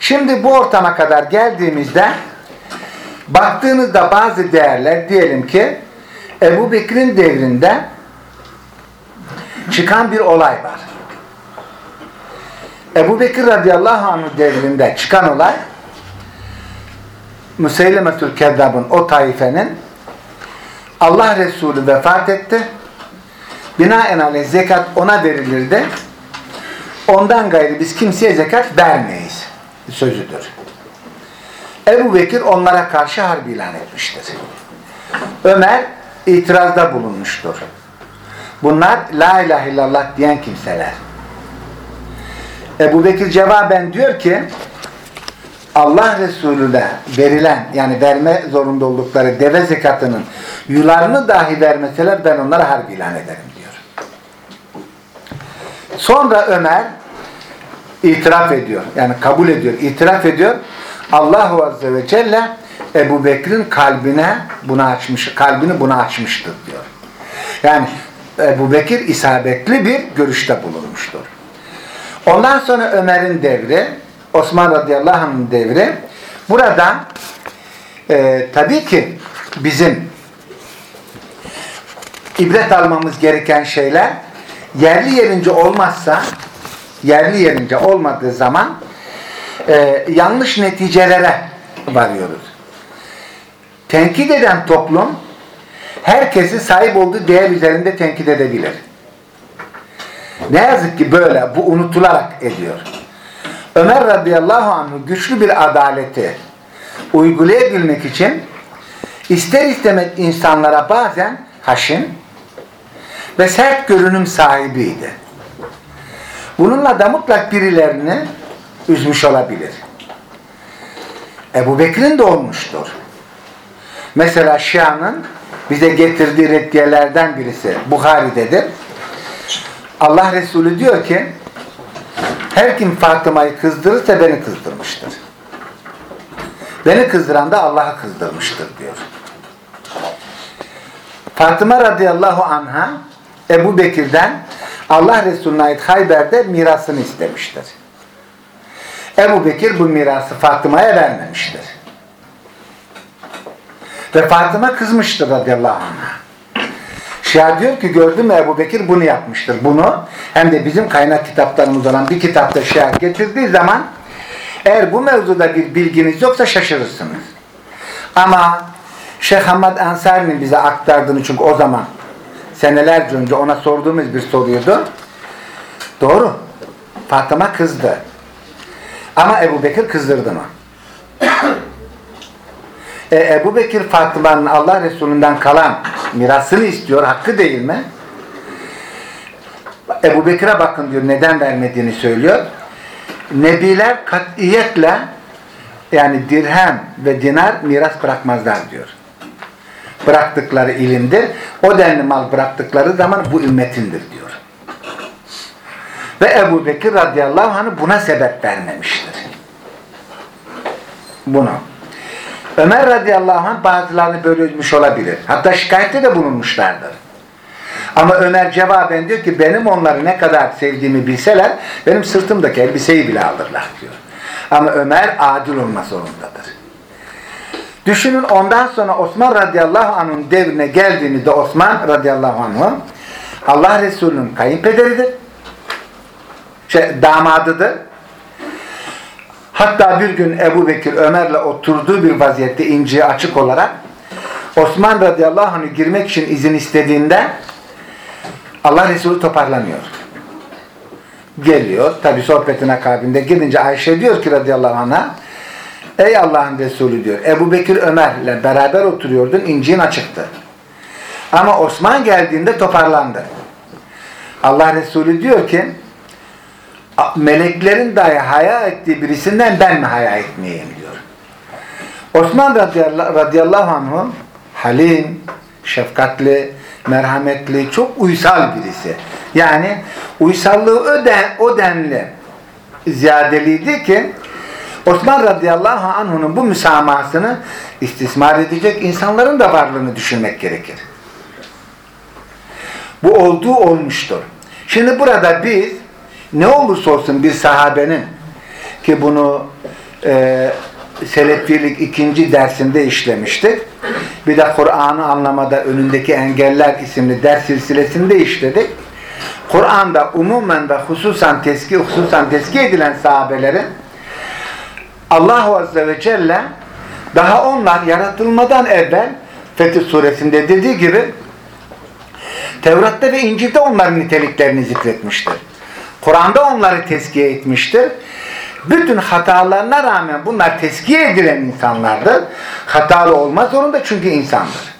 Şimdi bu ortama kadar geldiğimizde baktığınızda bazı değerler diyelim ki Ebu Bekir'in devrinde çıkan bir olay var. Ebu Bekir radıyallahu anh devrinde çıkan olay Müseylemetül Kezzab'ın o taifenin Allah Resulü vefat etti. Binaenaleyh zekat ona verilirdi. Ondan gayrı biz kimseye zekat vermeyiz. Sözüdür. Ebu Bekir onlara karşı harbi ilan etmiştir. Ömer itirazda bulunmuştur. Bunlar la ilahe illallah diyen kimseler. Ebu Bekir cevaben diyor ki Allah Resulüne verilen yani verme zorunda oldukları deve zekatının yularını dahi vermeseler ben onlara harbi ilan ederim diyor. Sonra Ömer itiraf ediyor. Yani kabul ediyor, itiraf ediyor. Allahu Azze ve Celle Ebu Bekir'in kalbine bunu açmış, kalbini buna açmıştır diyor. Yani Ebu Bekir isabetli bir görüşte bulunmuştur. Ondan sonra Ömer'in devri, Osman radıyallahu anh'ın devri. Burada e, tabii ki bizim ibret almamız gereken şeyler yerli yerince olmazsa yerli yerince olmadığı zaman e, yanlış neticelere varıyoruz. Tenkit eden toplum herkesi sahip olduğu değer üzerinde tenkit edebilir. Ne yazık ki böyle bu unutularak ediyor. Ömer radıyallahu anh güçlü bir adaleti uygulayabilmek için ister istemez insanlara bazen haşin ve sert görünüm sahibiydi. Bununla da mutlak birilerini üzmüş olabilir. Ebu Bekir'in de olmuştur. Mesela Şia'nın bize getirdiği reddiyelerden birisi Bukhari'dedir. Allah Resulü diyor ki her kim Fatıma'yı kızdırırsa beni kızdırmıştır. Beni kızdıran da Allah'ı kızdırmıştır diyor. Fatıma radıyallahu anha Ebu Bekir'den Allah Resulüne ait Hayber'de mirasını istemiştir. Ebu Bekir bu mirası Fatıma'ya vermemiştir. Ve Fatıma kızmıştır radıyallahu anh'a. Şia diyor ki gördün mü Ebu Bekir bunu yapmıştır. Bunu hem de bizim kaynak kitaplarımız olan bir kitapta Şia getirdiği zaman eğer bu mevzuda bir bilginiz yoksa şaşırırsınız. Ama Şeyh Hamad Ansari'nin bize aktardığını çünkü o zaman senelerce önce ona sorduğumuz bir soruydu. Doğru. Fatıma kızdı. Ama Ebu Bekir kızdırdı mı? E, Ebu Bekir Fatıma'nın Allah Resulü'nden kalan mirasını istiyor. Hakkı değil mi? Ebu Bekir'e bakın diyor. Neden vermediğini söylüyor. Nebiler katiyetle yani dirhem ve dinar miras bırakmazlar diyor. Bıraktıkları ilimdir. O denli mal bıraktıkları zaman bu ümmetindir diyor. Ve Ebu Bekir radıyallahu anh buna sebep vermemiştir. Bunu. Ömer radıyallahu anh bazılarını böyle üzmüş olabilir. Hatta şikayette de bulunmuşlardır. Ama Ömer cevaben diyor ki benim onları ne kadar sevdiğimi bilseler benim sırtımdaki elbiseyi bile alırlar diyor. Ama Ömer adil olma zorundadır. Düşünün ondan sonra Osman radıyallahu anh'ın devrine geldiğimizde Osman radıyallahu anh'ın Allah Resulü'nün kayınpederidir. Şey, damadıdır. Hatta bir gün Ebu Bekir Ömer'le oturduğu bir vaziyette inciye açık olarak Osman radıyallahu anh'ı girmek için izin istediğinde Allah Resulü toparlanıyor. Geliyor. Tabi sohbetin akabinde gidince Ayşe diyor ki radıyallahu anh'a Ey Allah'ın Resulü diyor. Ebu Bekir Ömer'le beraber oturuyordun. inciğin açıktı. Ama Osman geldiğinde toparlandı. Allah Resulü diyor ki meleklerin dahi haya ettiği birisinden ben mi haya etmeyeyim diyor. Osman radıyallahu, anh halim, şefkatli, merhametli, çok uysal birisi. Yani uysallığı o, den, o denli ziyadeliydi ki Osman radıyallahu anh'ın bu müsamahasını istismar edecek insanların da varlığını düşünmek gerekir. Bu olduğu olmuştur. Şimdi burada biz ne olursa olsun bir sahabenin ki bunu e, Selefilik ikinci dersinde işlemiştik. Bir de Kur'an'ı anlamada önündeki engeller isimli ders silsilesinde işledik. Kur'an'da umumen ve hususan teski, hususan teski edilen sahabelerin Allahu Azze ve Celle daha onlar yaratılmadan evvel Fetih suresinde dediği gibi Tevrat'ta ve İncil'de onların niteliklerini zikretmiştir. Kur'an'da onları tezkiye etmiştir. Bütün hatalarına rağmen bunlar tezkiye edilen insanlardır. Hatalı olma zorunda çünkü insandır.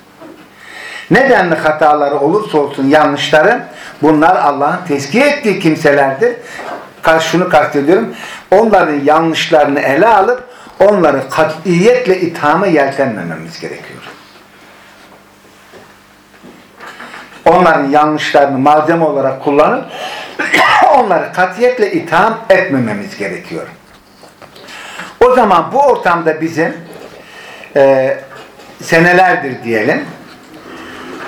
Nedenli hataları olursa olsun yanlışları bunlar Allah'ın tezkiye ettiği kimselerdir. Şunu kastediyorum. Onların yanlışlarını ele alıp onları katiyetle ithama yeltenmememiz gerekiyor. Onların yanlışlarını malzeme olarak kullanıp onları katiyetle itham etmememiz gerekiyor. O zaman bu ortamda bizim e, senelerdir diyelim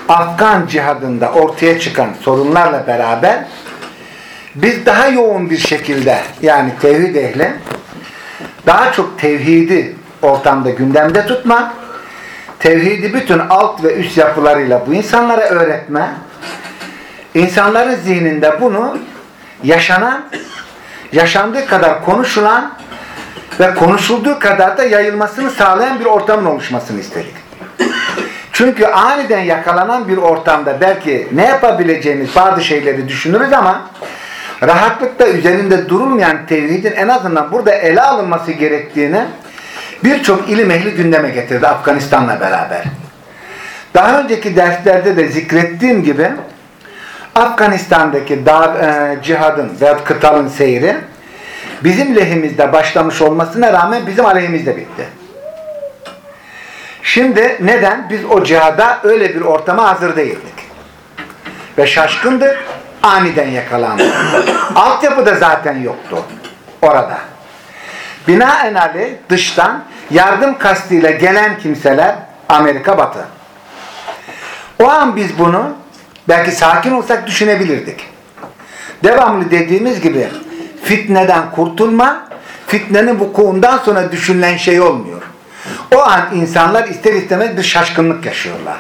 Afgan cihadında ortaya çıkan sorunlarla beraber biz daha yoğun bir şekilde yani tevhid ehli daha çok tevhidi ortamda gündemde tutma tevhidi bütün alt ve üst yapılarıyla bu insanlara öğretme insanların zihninde bunu yaşanan yaşandığı kadar konuşulan ve konuşulduğu kadar da yayılmasını sağlayan bir ortamın oluşmasını istedik. Çünkü aniden yakalanan bir ortamda belki ne yapabileceğimiz bazı şeyleri düşünürüz ama rahatlıkla üzerinde durulmayan tevhidin en azından burada ele alınması gerektiğini birçok ilim ehli gündeme getirdi Afganistan'la beraber. Daha önceki derslerde de zikrettiğim gibi Afganistan'daki dağ, e, cihadın veya kıtalın seyri bizim lehimizde başlamış olmasına rağmen bizim aleyhimizde bitti. Şimdi neden? Biz o cihada öyle bir ortama hazır değildik. Ve şaşkındık, aniden yakalandık. Altyapı da zaten yoktu orada. Binaenaleyh dıştan yardım kastıyla gelen kimseler Amerika Batı. O an biz bunu belki sakin olsak düşünebilirdik. Devamlı dediğimiz gibi fitneden kurtulma, fitnenin vukuundan sonra düşünülen şey olmuyor. O an insanlar ister istemez bir şaşkınlık yaşıyorlar.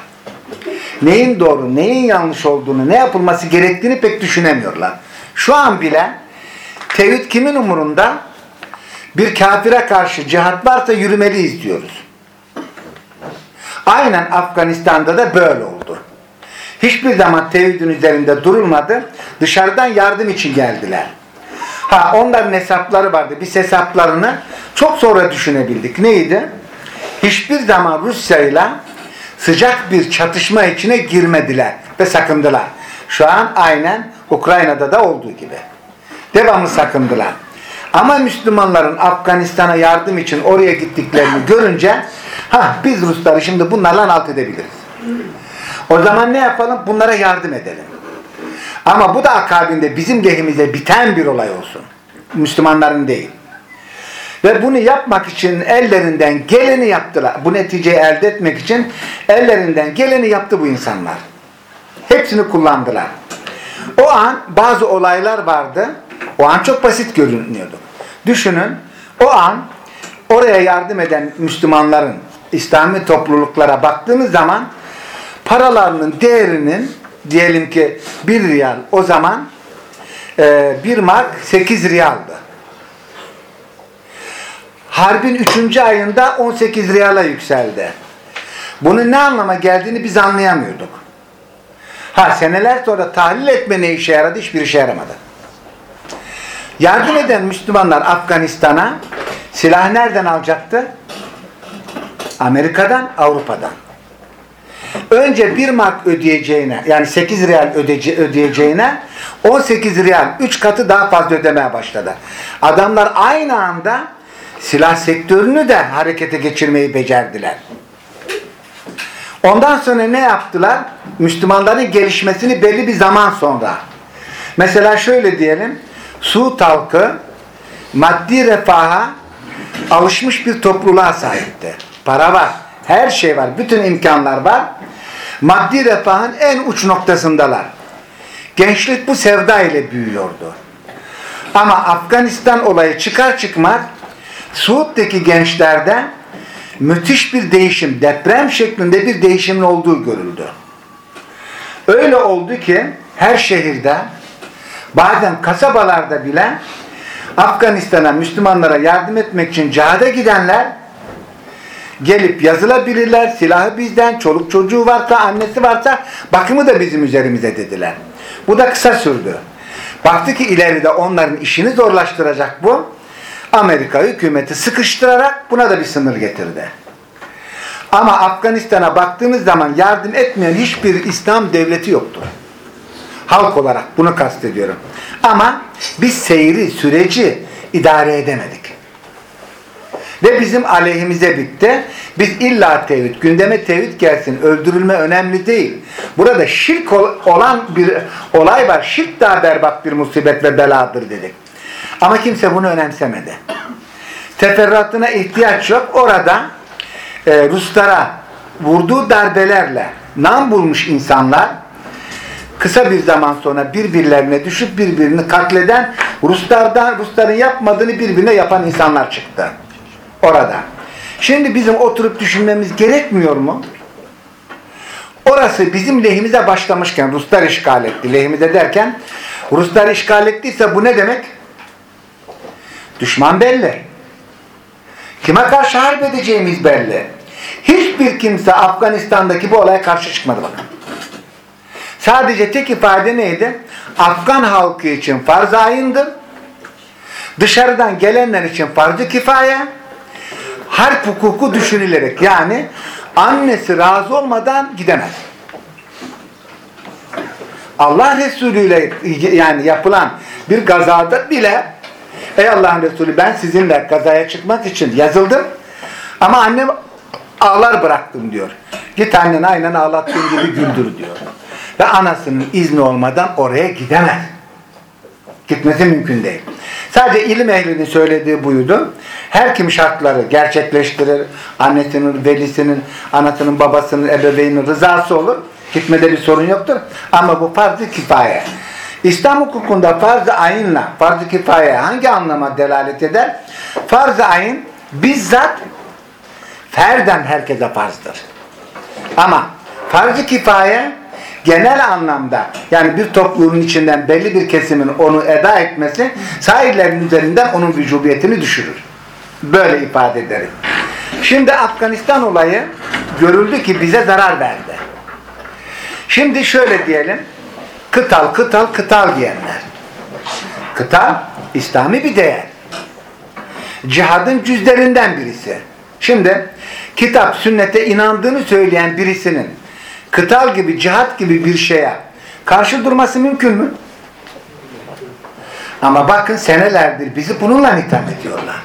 Neyin doğru, neyin yanlış olduğunu, ne yapılması gerektiğini pek düşünemiyorlar. Şu an bile tevhid kimin umurunda? Bir kafire karşı cihat varsa yürümeliyiz diyoruz. Aynen Afganistan'da da böyle oldu. Hiçbir zaman tevhidin üzerinde durulmadı. Dışarıdan yardım için geldiler. Ha onların hesapları vardı. Biz hesaplarını çok sonra düşünebildik. Neydi? Hiçbir zaman Rusya ile sıcak bir çatışma içine girmediler ve sakındılar. Şu an aynen Ukrayna'da da olduğu gibi. Devamlı sakındılar. Ama Müslümanların Afganistan'a yardım için oraya gittiklerini görünce ha biz Rusları şimdi bunlarla alt edebiliriz. O zaman ne yapalım? Bunlara yardım edelim. Ama bu da akabinde bizim lehimize biten bir olay olsun. Müslümanların değil. Ve bunu yapmak için ellerinden geleni yaptılar. Bu neticeyi elde etmek için ellerinden geleni yaptı bu insanlar. Hepsini kullandılar. O an bazı olaylar vardı. O an çok basit görünüyordu. Düşünün o an oraya yardım eden Müslümanların İslami topluluklara baktığınız zaman paralarının değerinin diyelim ki bir riyal o zaman e, bir mark sekiz riyaldı. Harbin üçüncü ayında 18 riyala yükseldi. Bunun ne anlama geldiğini biz anlayamıyorduk. Ha seneler sonra tahlil etme ne işe yaradı? Hiçbir işe yaramadı. Yardım eden Müslümanlar Afganistan'a silah nereden alacaktı? Amerika'dan, Avrupa'dan. Önce bir mark ödeyeceğine yani 8 riyal ödece, ödeyeceğine 18 riyal 3 katı daha fazla ödemeye başladı. Adamlar aynı anda silah sektörünü de harekete geçirmeyi becerdiler. Ondan sonra ne yaptılar? Müslümanların gelişmesini belli bir zaman sonra. Mesela şöyle diyelim. Suud halkı maddi refaha alışmış bir topluluğa sahipti. Para var. Her şey var. Bütün imkanlar var. Maddi refahın en uç noktasındalar. Gençlik bu sevda ile büyüyordu. Ama Afganistan olayı çıkar çıkmaz Suud'daki gençlerde müthiş bir değişim, deprem şeklinde bir değişimin olduğu görüldü. Öyle oldu ki her şehirde bazen kasabalarda bile Afganistan'a Müslümanlara yardım etmek için cihada gidenler gelip yazılabilirler, silahı bizden, çoluk çocuğu varsa, annesi varsa bakımı da bizim üzerimize dediler. Bu da kısa sürdü. Baktı ki ileride onların işini zorlaştıracak bu. Amerika hükümeti sıkıştırarak buna da bir sınır getirdi. Ama Afganistan'a baktığınız zaman yardım etmeyen hiçbir İslam devleti yoktur. Halk olarak bunu kastediyorum. Ama biz seyri, süreci idare edemedik. Ve bizim aleyhimize bitti. Biz illa tevhid, gündeme tevhid gelsin, öldürülme önemli değil. Burada şirk olan bir olay var. Şirk daha berbat bir musibet ve beladır dedik. Ama kimse bunu önemsemedi. Teferruatına ihtiyaç yok. Orada e, Ruslara vurduğu darbelerle nam bulmuş insanlar kısa bir zaman sonra birbirlerine düşüp birbirini katleden Ruslardan Rusların yapmadığını birbirine yapan insanlar çıktı. Orada. Şimdi bizim oturup düşünmemiz gerekmiyor mu? Orası bizim lehimize başlamışken Ruslar işgal etti. Lehimize derken Ruslar işgal ettiyse bu ne demek? Düşman belli. Kime karşı harp edeceğimiz belli. Hiçbir kimse Afganistan'daki bu olaya karşı çıkmadı bakın. Sadece tek ifade neydi? Afgan halkı için farz ayındır. Dışarıdan gelenler için farz-ı kifaye. Harp hukuku düşünülerek yani annesi razı olmadan gidemez. Allah Resulü ile yani yapılan bir gazada bile ey Allah'ın Resulü ben sizinle gazaya çıkmak için yazıldım ama annem ağlar bıraktım diyor. Git annen aynen ağlattığın gibi güldür diyor. Ve anasının izni olmadan oraya gidemez. Gitmesi mümkün değil. Sadece ilim ehlinin söylediği buydu. Her kim şartları gerçekleştirir, annesinin, velisinin, anasının, babasının, ebeveynin rızası olur. Gitmede bir sorun yoktur. Ama bu farz-ı kifaye. İslam hukukunda farz-ı ayınla farz-ı kifaye hangi anlama delalet eder? Farz-ı ayın bizzat ferden herkese farzdır. Ama farz-ı kifaye genel anlamda yani bir toplumun içinden belli bir kesimin onu eda etmesi sahillerin üzerinden onun vücubiyetini düşürür. Böyle ifade ederim. Şimdi Afganistan olayı görüldü ki bize zarar verdi. Şimdi şöyle diyelim kıtal, kıtal, kıtal diyenler. Kıtal İslami bir değer. Cihadın cüzlerinden birisi. Şimdi kitap, sünnete inandığını söyleyen birisinin kıtal gibi, cihat gibi bir şeye karşı durması mümkün mü? Ama bakın senelerdir bizi bununla itham ediyorlar.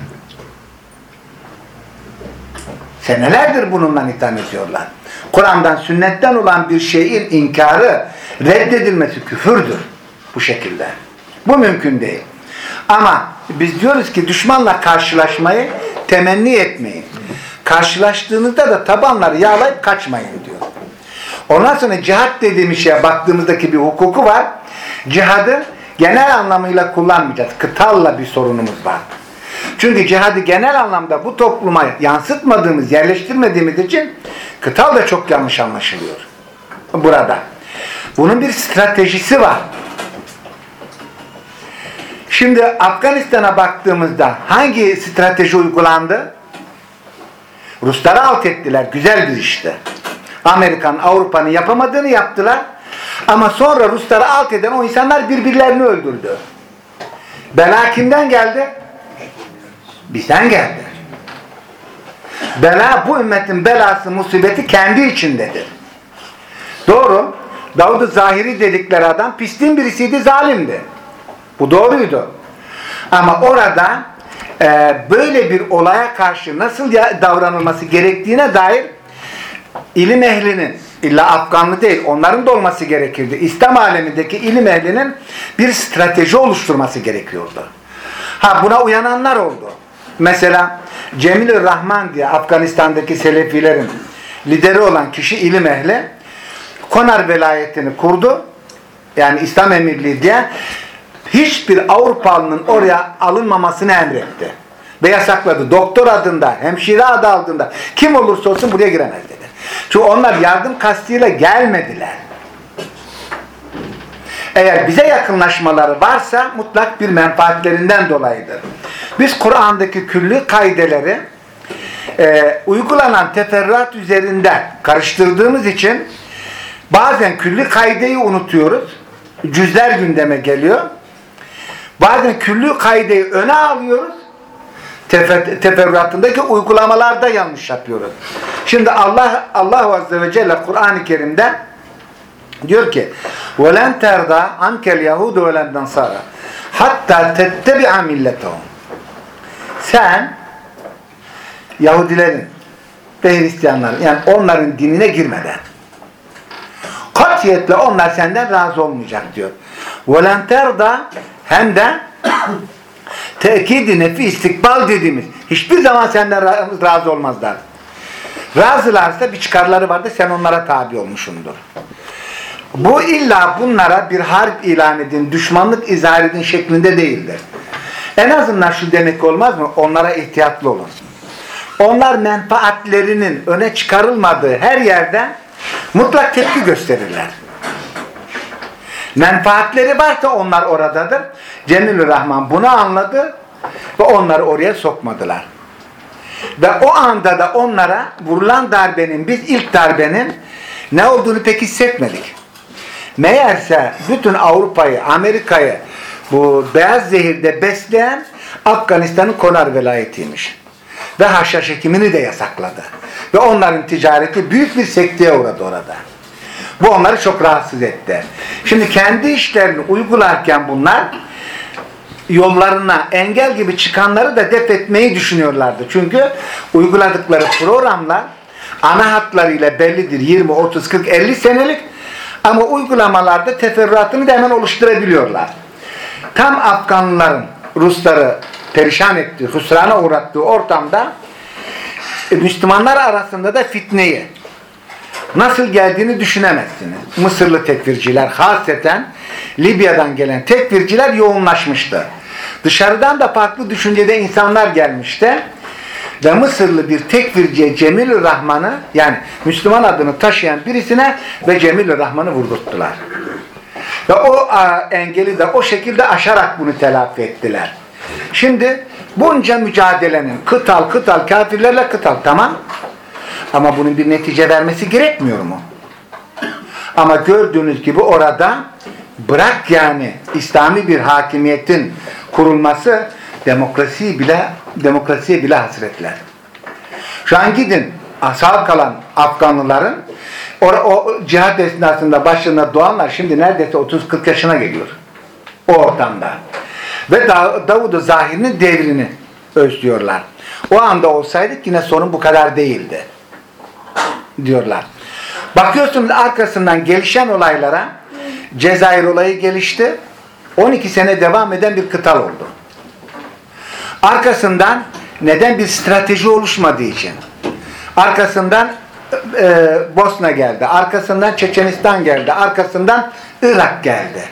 Senelerdir bununla itham ediyorlar. Kur'an'dan, sünnetten olan bir şeyin inkarı, reddedilmesi küfürdür. Bu şekilde. Bu mümkün değil. Ama biz diyoruz ki düşmanla karşılaşmayı temenni etmeyin. Karşılaştığınızda da tabanları yağlayıp kaçmayın diyor. Ondan sonra cihat dediğimiz şeye baktığımızdaki bir hukuku var. Cihadı genel anlamıyla kullanmayacağız. Kıtalla bir sorunumuz var. Çünkü cihadı genel anlamda bu topluma yansıtmadığımız, yerleştirmediğimiz için kıtal da çok yanlış anlaşılıyor. Burada. Bunun bir stratejisi var. Şimdi Afganistan'a baktığımızda hangi strateji uygulandı? Rusları alt ettiler. Güzel bir işti. Amerikan, Avrupa'nın yapamadığını yaptılar. Ama sonra Rusları alt eden o insanlar birbirlerini öldürdü. Bela kimden geldi? Bizden geldi. Bela bu ümmetin belası, musibeti kendi içindedir. Doğru. Davud-u Zahiri dedikleri adam pisliğin birisiydi, zalimdi. Bu doğruydu. Ama orada e, böyle bir olaya karşı nasıl davranılması gerektiğine dair ilim ehlinin illa Afganlı değil onların da olması gerekirdi. İslam alemindeki ilim ehlinin bir strateji oluşturması gerekiyordu. Ha buna uyananlar oldu. Mesela Cemil Rahman diye Afganistan'daki Selefilerin lideri olan kişi ilim ehli Konar velayetini kurdu. Yani İslam emirliği diye hiçbir Avrupalının oraya alınmamasını emretti. Ve yasakladı. Doktor adında, hemşire adı altında kim olursa olsun buraya giremez dedi. Çünkü onlar yardım kastıyla gelmediler. Eğer bize yakınlaşmaları varsa mutlak bir menfaatlerinden dolayıdır. Biz Kur'an'daki küllü kaideleri e, uygulanan teferruat üzerinde karıştırdığımız için bazen küllü kaideyi unutuyoruz. Cüzler gündeme geliyor. Bazen küllü kaideyi öne alıyoruz Tefer, teferruatındaki uygulamalarda yanlış yapıyoruz. Şimdi Allah Allah Azze ve Celle Kur'an-ı Kerim'de diyor ki وَلَنْ تَرْضَى عَنْكَ الْيَهُودُ وَلَنْ نَصَارَ hatta تَتَّبِعَ مِلَّتَهُمْ Sen Yahudilerin ve Hristiyanların yani onların dinine girmeden katiyetle onlar senden razı olmayacak diyor. Volenter da hem de tekidi nefi istikbal dediğimiz hiçbir zaman senden razı olmazlar. Razılarsa bir çıkarları vardı sen onlara tabi olmuşundur. Bu illa bunlara bir harp ilan edin, düşmanlık izah edin şeklinde değildir. En azından şu demek olmaz mı? Onlara ihtiyatlı olun. Onlar menfaatlerinin öne çıkarılmadığı her yerde mutlak tepki gösterirler. Menfaatleri varsa onlar oradadır. Cemilü Rahman bunu anladı ve onları oraya sokmadılar. Ve o anda da onlara vurulan darbenin, biz ilk darbenin ne olduğunu pek hissetmedik. Meğerse bütün Avrupa'yı, Amerika'yı bu beyaz zehirde besleyen Afganistan'ın Konar velayetiymiş. Ve haşhaş ekimini de yasakladı. Ve onların ticareti büyük bir sekteye uğradı orada. Bu onları çok rahatsız etti. Şimdi kendi işlerini uygularken bunlar yollarına engel gibi çıkanları da def etmeyi düşünüyorlardı. Çünkü uyguladıkları programlar ana hatlarıyla bellidir. 20, 30, 40, 50 senelik ama uygulamalarda teferruatını da hemen oluşturabiliyorlar. Tam Afganlıların Rusları perişan ettiği, husrana uğrattığı ortamda e, Müslümanlar arasında da fitneyi nasıl geldiğini düşünemezsiniz. Mısırlı tekvirciler haseten Libya'dan gelen tekvirciler yoğunlaşmıştı. Dışarıdan da farklı düşüncede insanlar gelmişti. Ve Mısırlı bir tekvirciye Cemilü Rahman'ı yani Müslüman adını taşıyan birisine ve Cemilü Rahman'ı vurdurttular. Ve o engeli de o şekilde aşarak bunu telafi ettiler. Şimdi bunca mücadelenin kıtal kıtal kafirlerle kıtal tamam ama bunun bir netice vermesi gerekmiyor mu? Ama gördüğünüz gibi orada bırak yani İslami bir hakimiyetin kurulması demokrasiyi bile demokrasiye bile hasretler. Şu an gidin sağ kalan Afganlıların o, o cihat esnasında başlarına doğanlar şimdi neredeyse 30-40 yaşına geliyor. O ortamda. Ve Davud-u Zahir'in devrini özlüyorlar. O anda olsaydık yine sorun bu kadar değildi. Diyorlar. Bakıyorsunuz arkasından gelişen olaylara Cezayir olayı gelişti. 12 sene devam eden bir kıtal oldu. Arkasından neden bir strateji oluşmadığı için. Arkasından e, Bosna geldi. Arkasından Çeçenistan geldi. Arkasından Irak geldi.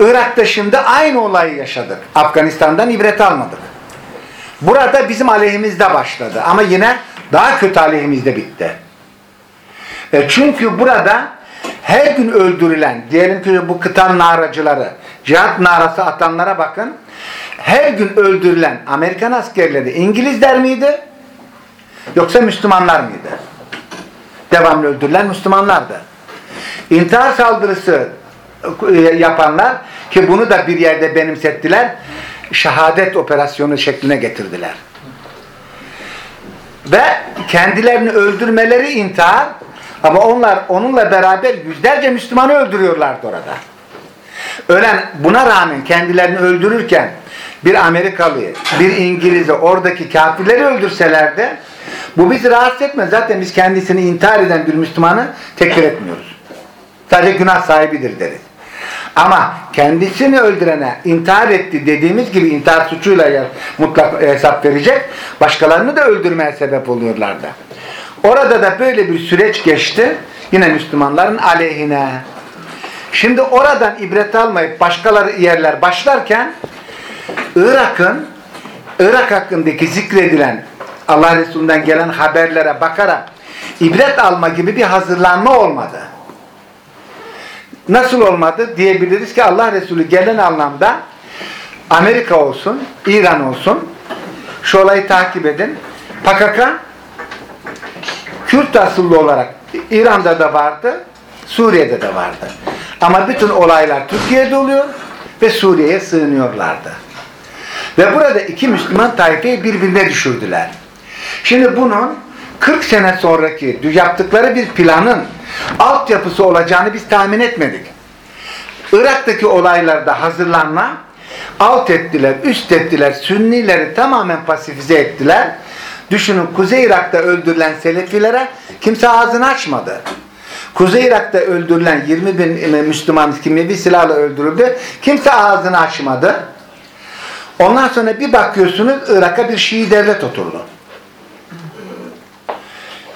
Irak'ta şimdi aynı olayı yaşadık. Afganistan'dan ibret almadık. Burada bizim aleyhimizde başladı. Ama yine daha kötü aleyhimizde bitti. E çünkü burada her gün öldürülen, diyelim ki bu kıtan naracıları, cihat narası atanlara bakın. Her gün öldürülen Amerikan askerleri İngilizler miydi? Yoksa Müslümanlar mıydı? Devamlı öldürülen Müslümanlardı. İntihar saldırısı e, yapanlar ki bunu da bir yerde benimsettiler. Şehadet operasyonu şekline getirdiler. Ve kendilerini öldürmeleri intihar ama onlar onunla beraber yüzlerce Müslümanı öldürüyorlardı orada. Ölen buna rağmen kendilerini öldürürken bir Amerikalıyı, bir İngiliz'i oradaki kafirleri öldürselerdi bu bizi rahatsız etmez. Zaten biz kendisini intihar eden bir Müslümanı tekfir etmiyoruz. Sadece günah sahibidir deriz. Ama kendisini öldürene intihar etti dediğimiz gibi intihar suçuyla mutlak hesap verecek. Başkalarını da öldürmeye sebep oluyorlardı. Orada da böyle bir süreç geçti. Yine Müslümanların aleyhine. Şimdi oradan ibret almayıp başkaları yerler başlarken Irak'ın Irak hakkındaki zikredilen Allah Resulü'nden gelen haberlere bakarak ibret alma gibi bir hazırlanma olmadı. Nasıl olmadı? Diyebiliriz ki Allah Resulü gelen anlamda Amerika olsun, İran olsun şu olayı takip edin. PKK Kürt asıllı olarak İran'da da vardı, Suriye'de de vardı. Ama bütün olaylar Türkiye'de oluyor ve Suriye'ye sığınıyorlardı. Ve burada iki Müslüman tayfayı birbirine düşürdüler. Şimdi bunun 40 sene sonraki yaptıkları bir planın altyapısı olacağını biz tahmin etmedik. Irak'taki olaylarda hazırlanma alt ettiler, üst ettiler, Sünnileri tamamen pasifize ettiler. Düşünün Kuzey Irak'ta öldürülen Selefilere kimse ağzını açmadı. Kuzey Irak'ta öldürülen 20 bin Müslüman kimyevi silahla öldürüldü. Kimse ağzını açmadı. Ondan sonra bir bakıyorsunuz Irak'a bir Şii devlet oturdu.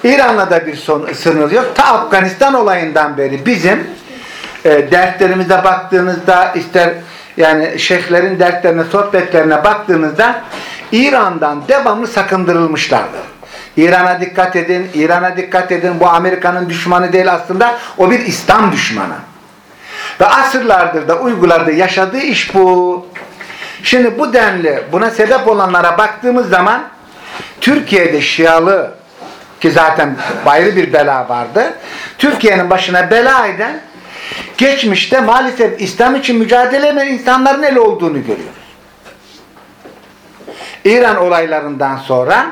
İran'la da bir son, sınır yok. Ta Afganistan olayından beri bizim e, dertlerimize baktığınızda ister yani şeyhlerin dertlerine, sohbetlerine baktığınızda İran'dan devamlı sakındırılmışlardır. İran'a dikkat edin, İran'a dikkat edin. Bu Amerika'nın düşmanı değil aslında. O bir İslam düşmanı. Ve asırlardır da uygularda yaşadığı iş bu. Şimdi bu denli buna sebep olanlara baktığımız zaman Türkiye'de Şialı ki zaten ayrı bir bela vardı. Türkiye'nin başına bela eden geçmişte maalesef İslam için mücadele eden insanların el olduğunu görüyoruz. İran olaylarından sonra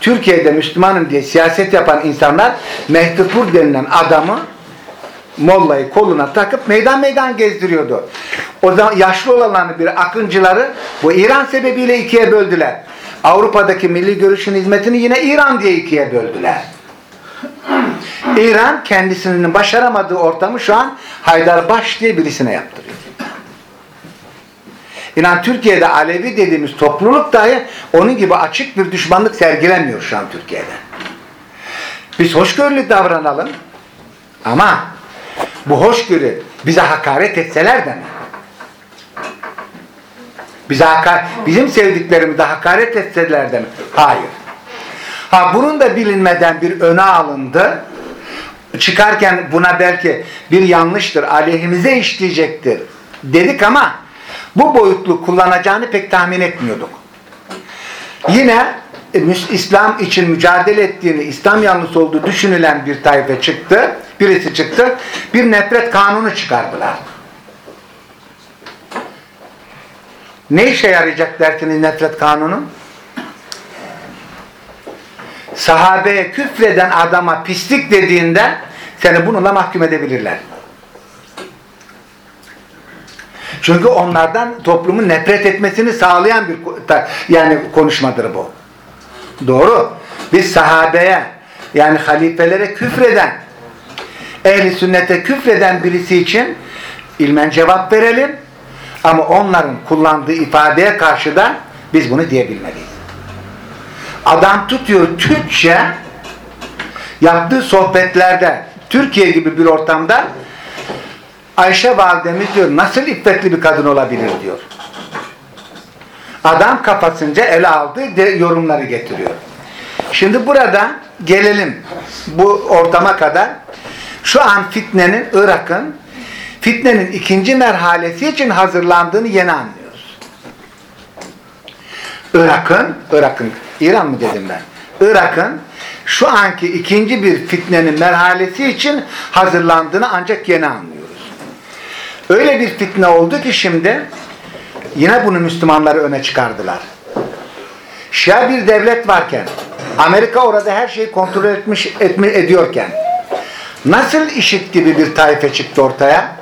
Türkiye'de Müslümanım diye siyaset yapan insanlar Mehdipur denilen adamı mollayı koluna takıp meydan meydan gezdiriyordu. O zaman yaşlı olanları bir akıncıları bu İran sebebiyle ikiye böldüler. Avrupa'daki milli görüşün hizmetini yine İran diye ikiye böldüler. İran kendisinin başaramadığı ortamı şu an Haydarbaş diye birisine yaptırıyor. İnan Türkiye'de Alevi dediğimiz topluluk dahi onun gibi açık bir düşmanlık sergilemiyor şu an Türkiye'de. Biz hoşgörülü davranalım ama bu hoşgörü bize hakaret etseler de mi? Bize bizim sevdiklerimize hakaret etseler de mi? Hayır. Ha bunun da bilinmeden bir öne alındı. Çıkarken buna belki bir yanlıştır, aleyhimize işleyecektir dedik ama bu boyutlu kullanacağını pek tahmin etmiyorduk. Yine e, İslam için mücadele ettiğini, İslam yanlısı olduğu düşünülen bir tayfe çıktı. Birisi çıktı. Bir nefret kanunu çıkardılar. Ne işe yarayacak dersiniz nefret kanunu? Sahabeye küfreden adama pislik dediğinde seni bununla mahkum edebilirler. Çünkü onlardan toplumun nefret etmesini sağlayan bir yani konuşmadır bu. Doğru. Biz sahabeye yani halifelere küfreden ehli sünnete küfreden birisi için ilmen cevap verelim ama onların kullandığı ifadeye karşı da biz bunu diyebilmeliyiz. Adam tutuyor Türkçe yaptığı sohbetlerde Türkiye gibi bir ortamda Ayşe validemiz diyor nasıl iffetli bir kadın olabilir diyor. Adam kafasınca ele aldı yorumları getiriyor. Şimdi burada gelelim bu ortama kadar. Şu an fitnenin Irak'ın fitnenin ikinci merhalesi için hazırlandığını yeni anlıyoruz. Irak'ın Irak'ın İran mı dedim ben? Irak'ın şu anki ikinci bir fitnenin merhalesi için hazırlandığını ancak yeni anlıyoruz. Öyle bir fitne oldu ki şimdi yine bunu Müslümanları öne çıkardılar. Şia bir devlet varken Amerika orada her şeyi kontrol etmiş etme, ediyorken nasıl işit gibi bir taife çıktı ortaya?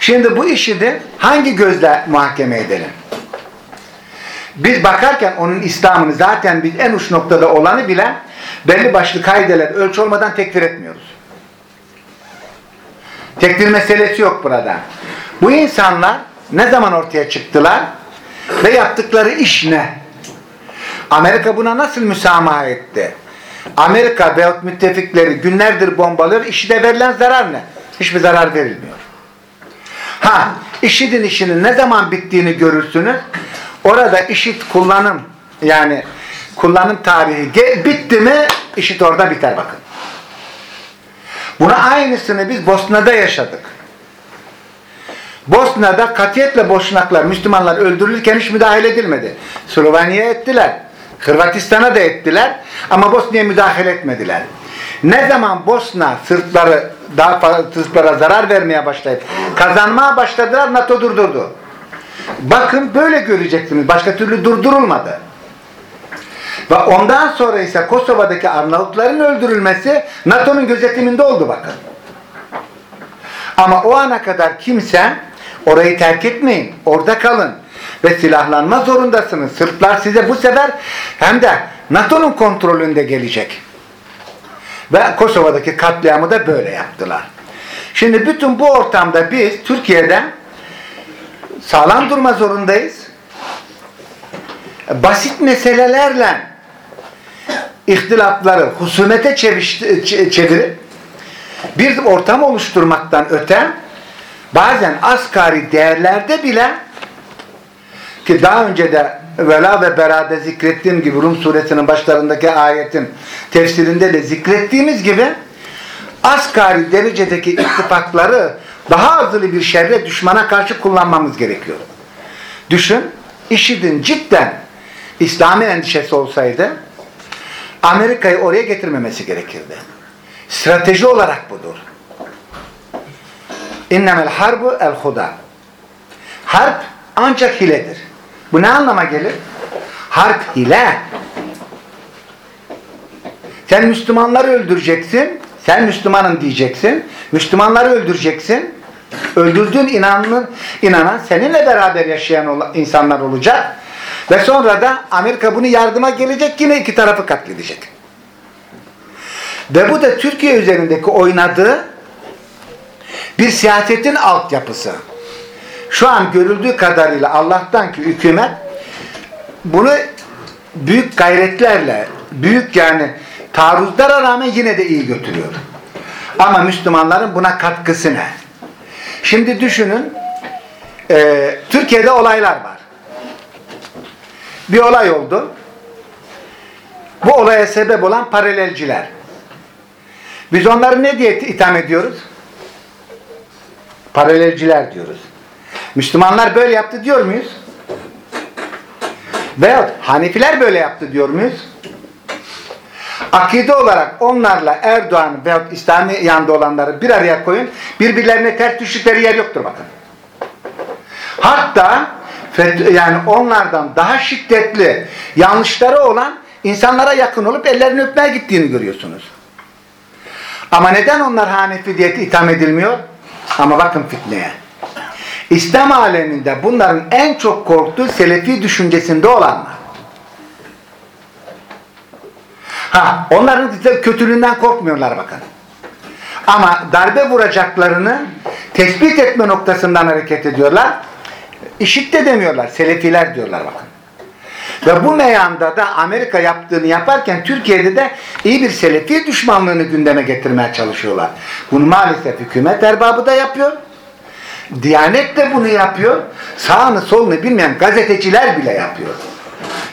Şimdi bu işi de hangi gözle muhakeme edelim? Biz bakarken onun İslam'ını zaten biz en uç noktada olanı bile belli başlı kaideler ölçü olmadan tekfir etmiyoruz. Tekfir meselesi yok burada. Bu insanlar ne zaman ortaya çıktılar ve yaptıkları iş ne? Amerika buna nasıl müsamaha etti? Amerika veyahut müttefikleri günlerdir bombalıyor. İşine verilen zarar ne? Hiçbir zarar verilmiyor. Ha, işidin işinin ne zaman bittiğini görürsünüz. Orada işit kullanım yani kullanım tarihi bitti mi işit orada biter bakın. Buna aynısını biz Bosna'da yaşadık. Bosna'da katiyetle Boşnaklar, Müslümanlar öldürülürken hiç müdahale edilmedi. Slovenya ettiler. Hırvatistan'a da ettiler. Ama Bosna'ya müdahale etmediler. Ne zaman Bosna Sırpları daha fazla zarar vermeye başlayıp kazanmaya başladılar NATO durdurdu. Bakın böyle göreceksiniz. Başka türlü durdurulmadı. Ve ondan sonra ise Kosova'daki Arnavutların öldürülmesi NATO'nun gözetiminde oldu bakın. Ama o ana kadar kimse Orayı terk etmeyin. Orada kalın. Ve silahlanma zorundasınız. Sırplar size bu sefer hem de NATO'nun kontrolünde gelecek. Ve Kosova'daki katliamı da böyle yaptılar. Şimdi bütün bu ortamda biz Türkiye'de sağlam durma zorundayız. Basit meselelerle ihtilafları husumete çevirip bir ortam oluşturmaktan öte bazen asgari değerlerde bile ki daha önce de Vela ve Bera'da zikrettiğim gibi Rum suresinin başlarındaki ayetin tefsirinde de zikrettiğimiz gibi asgari derecedeki ittifakları daha azılı bir şerre düşmana karşı kullanmamız gerekiyor. Düşün, IŞİD'in cidden İslami endişesi olsaydı Amerika'yı oraya getirmemesi gerekirdi. Strateji olarak budur. İnnemel harbu el huda. Harp ancak hiledir. Bu ne anlama gelir? Harp hile. Sen Müslümanları öldüreceksin. Sen Müslümanım diyeceksin. Müslümanları öldüreceksin. Öldürdüğün inanın, inanan seninle beraber yaşayan insanlar olacak. Ve sonra da Amerika bunu yardıma gelecek yine iki tarafı katledecek. Ve bu da Türkiye üzerindeki oynadığı bir siyasetin altyapısı. Şu an görüldüğü kadarıyla Allah'tan ki hükümet bunu büyük gayretlerle, büyük yani taarruzlara rağmen yine de iyi götürüyor. Ama Müslümanların buna katkısı ne? Şimdi düşünün, e, Türkiye'de olaylar var. Bir olay oldu. Bu olaya sebep olan paralelciler. Biz onları ne diye itham ediyoruz? Paralelciler diyoruz. Müslümanlar böyle yaptı diyor muyuz? Veyahut Hanefiler böyle yaptı diyor muyuz? Akide olarak onlarla Erdoğan veyahut İslami yanında olanları bir araya koyun. Birbirlerine ters düştükleri yer yoktur bakın. Hatta yani onlardan daha şiddetli yanlışları olan insanlara yakın olup ellerini öpmeye gittiğini görüyorsunuz. Ama neden onlar Hanefi diye itham edilmiyor? Ama bakın fitneye. İslam aleminde bunların en çok korktuğu Selefi düşüncesinde olanlar. Ha, onların kötülüğünden korkmuyorlar bakın. Ama darbe vuracaklarını tespit etme noktasından hareket ediyorlar. İşit de demiyorlar. Selefiler diyorlar bakın. Ve bu meyanda da Amerika yaptığını yaparken Türkiye'de de iyi bir selefi düşmanlığını gündeme getirmeye çalışıyorlar. Bunu maalesef hükümet erbabı da yapıyor. Diyanet de bunu yapıyor. Sağını solunu bilmeyen gazeteciler bile yapıyor.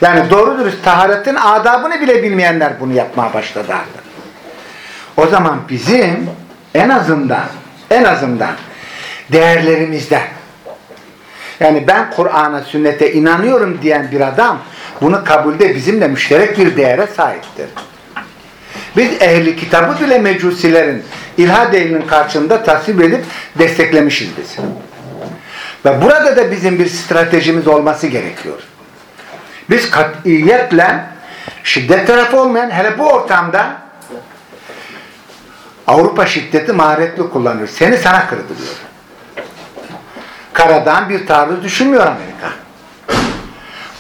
Yani doğru dürüst taharetin adabını bile bilmeyenler bunu yapmaya başladı artık. O zaman bizim en azından en azından değerlerimizde yani ben Kur'an'a, sünnete inanıyorum diyen bir adam bunu kabulde bizimle müşterek bir değere sahiptir. Biz ehli kitabı bile mecusilerin ilhad ehlinin karşısında tasvip edip desteklemişiz biz. Ve burada da bizim bir stratejimiz olması gerekiyor. Biz katiyetle şiddet tarafı olmayan hele bu ortamda Avrupa şiddeti maharetli kullanıyor. Seni sana kırdırıyor. Karadan bir taarruz düşünmüyor Amerika.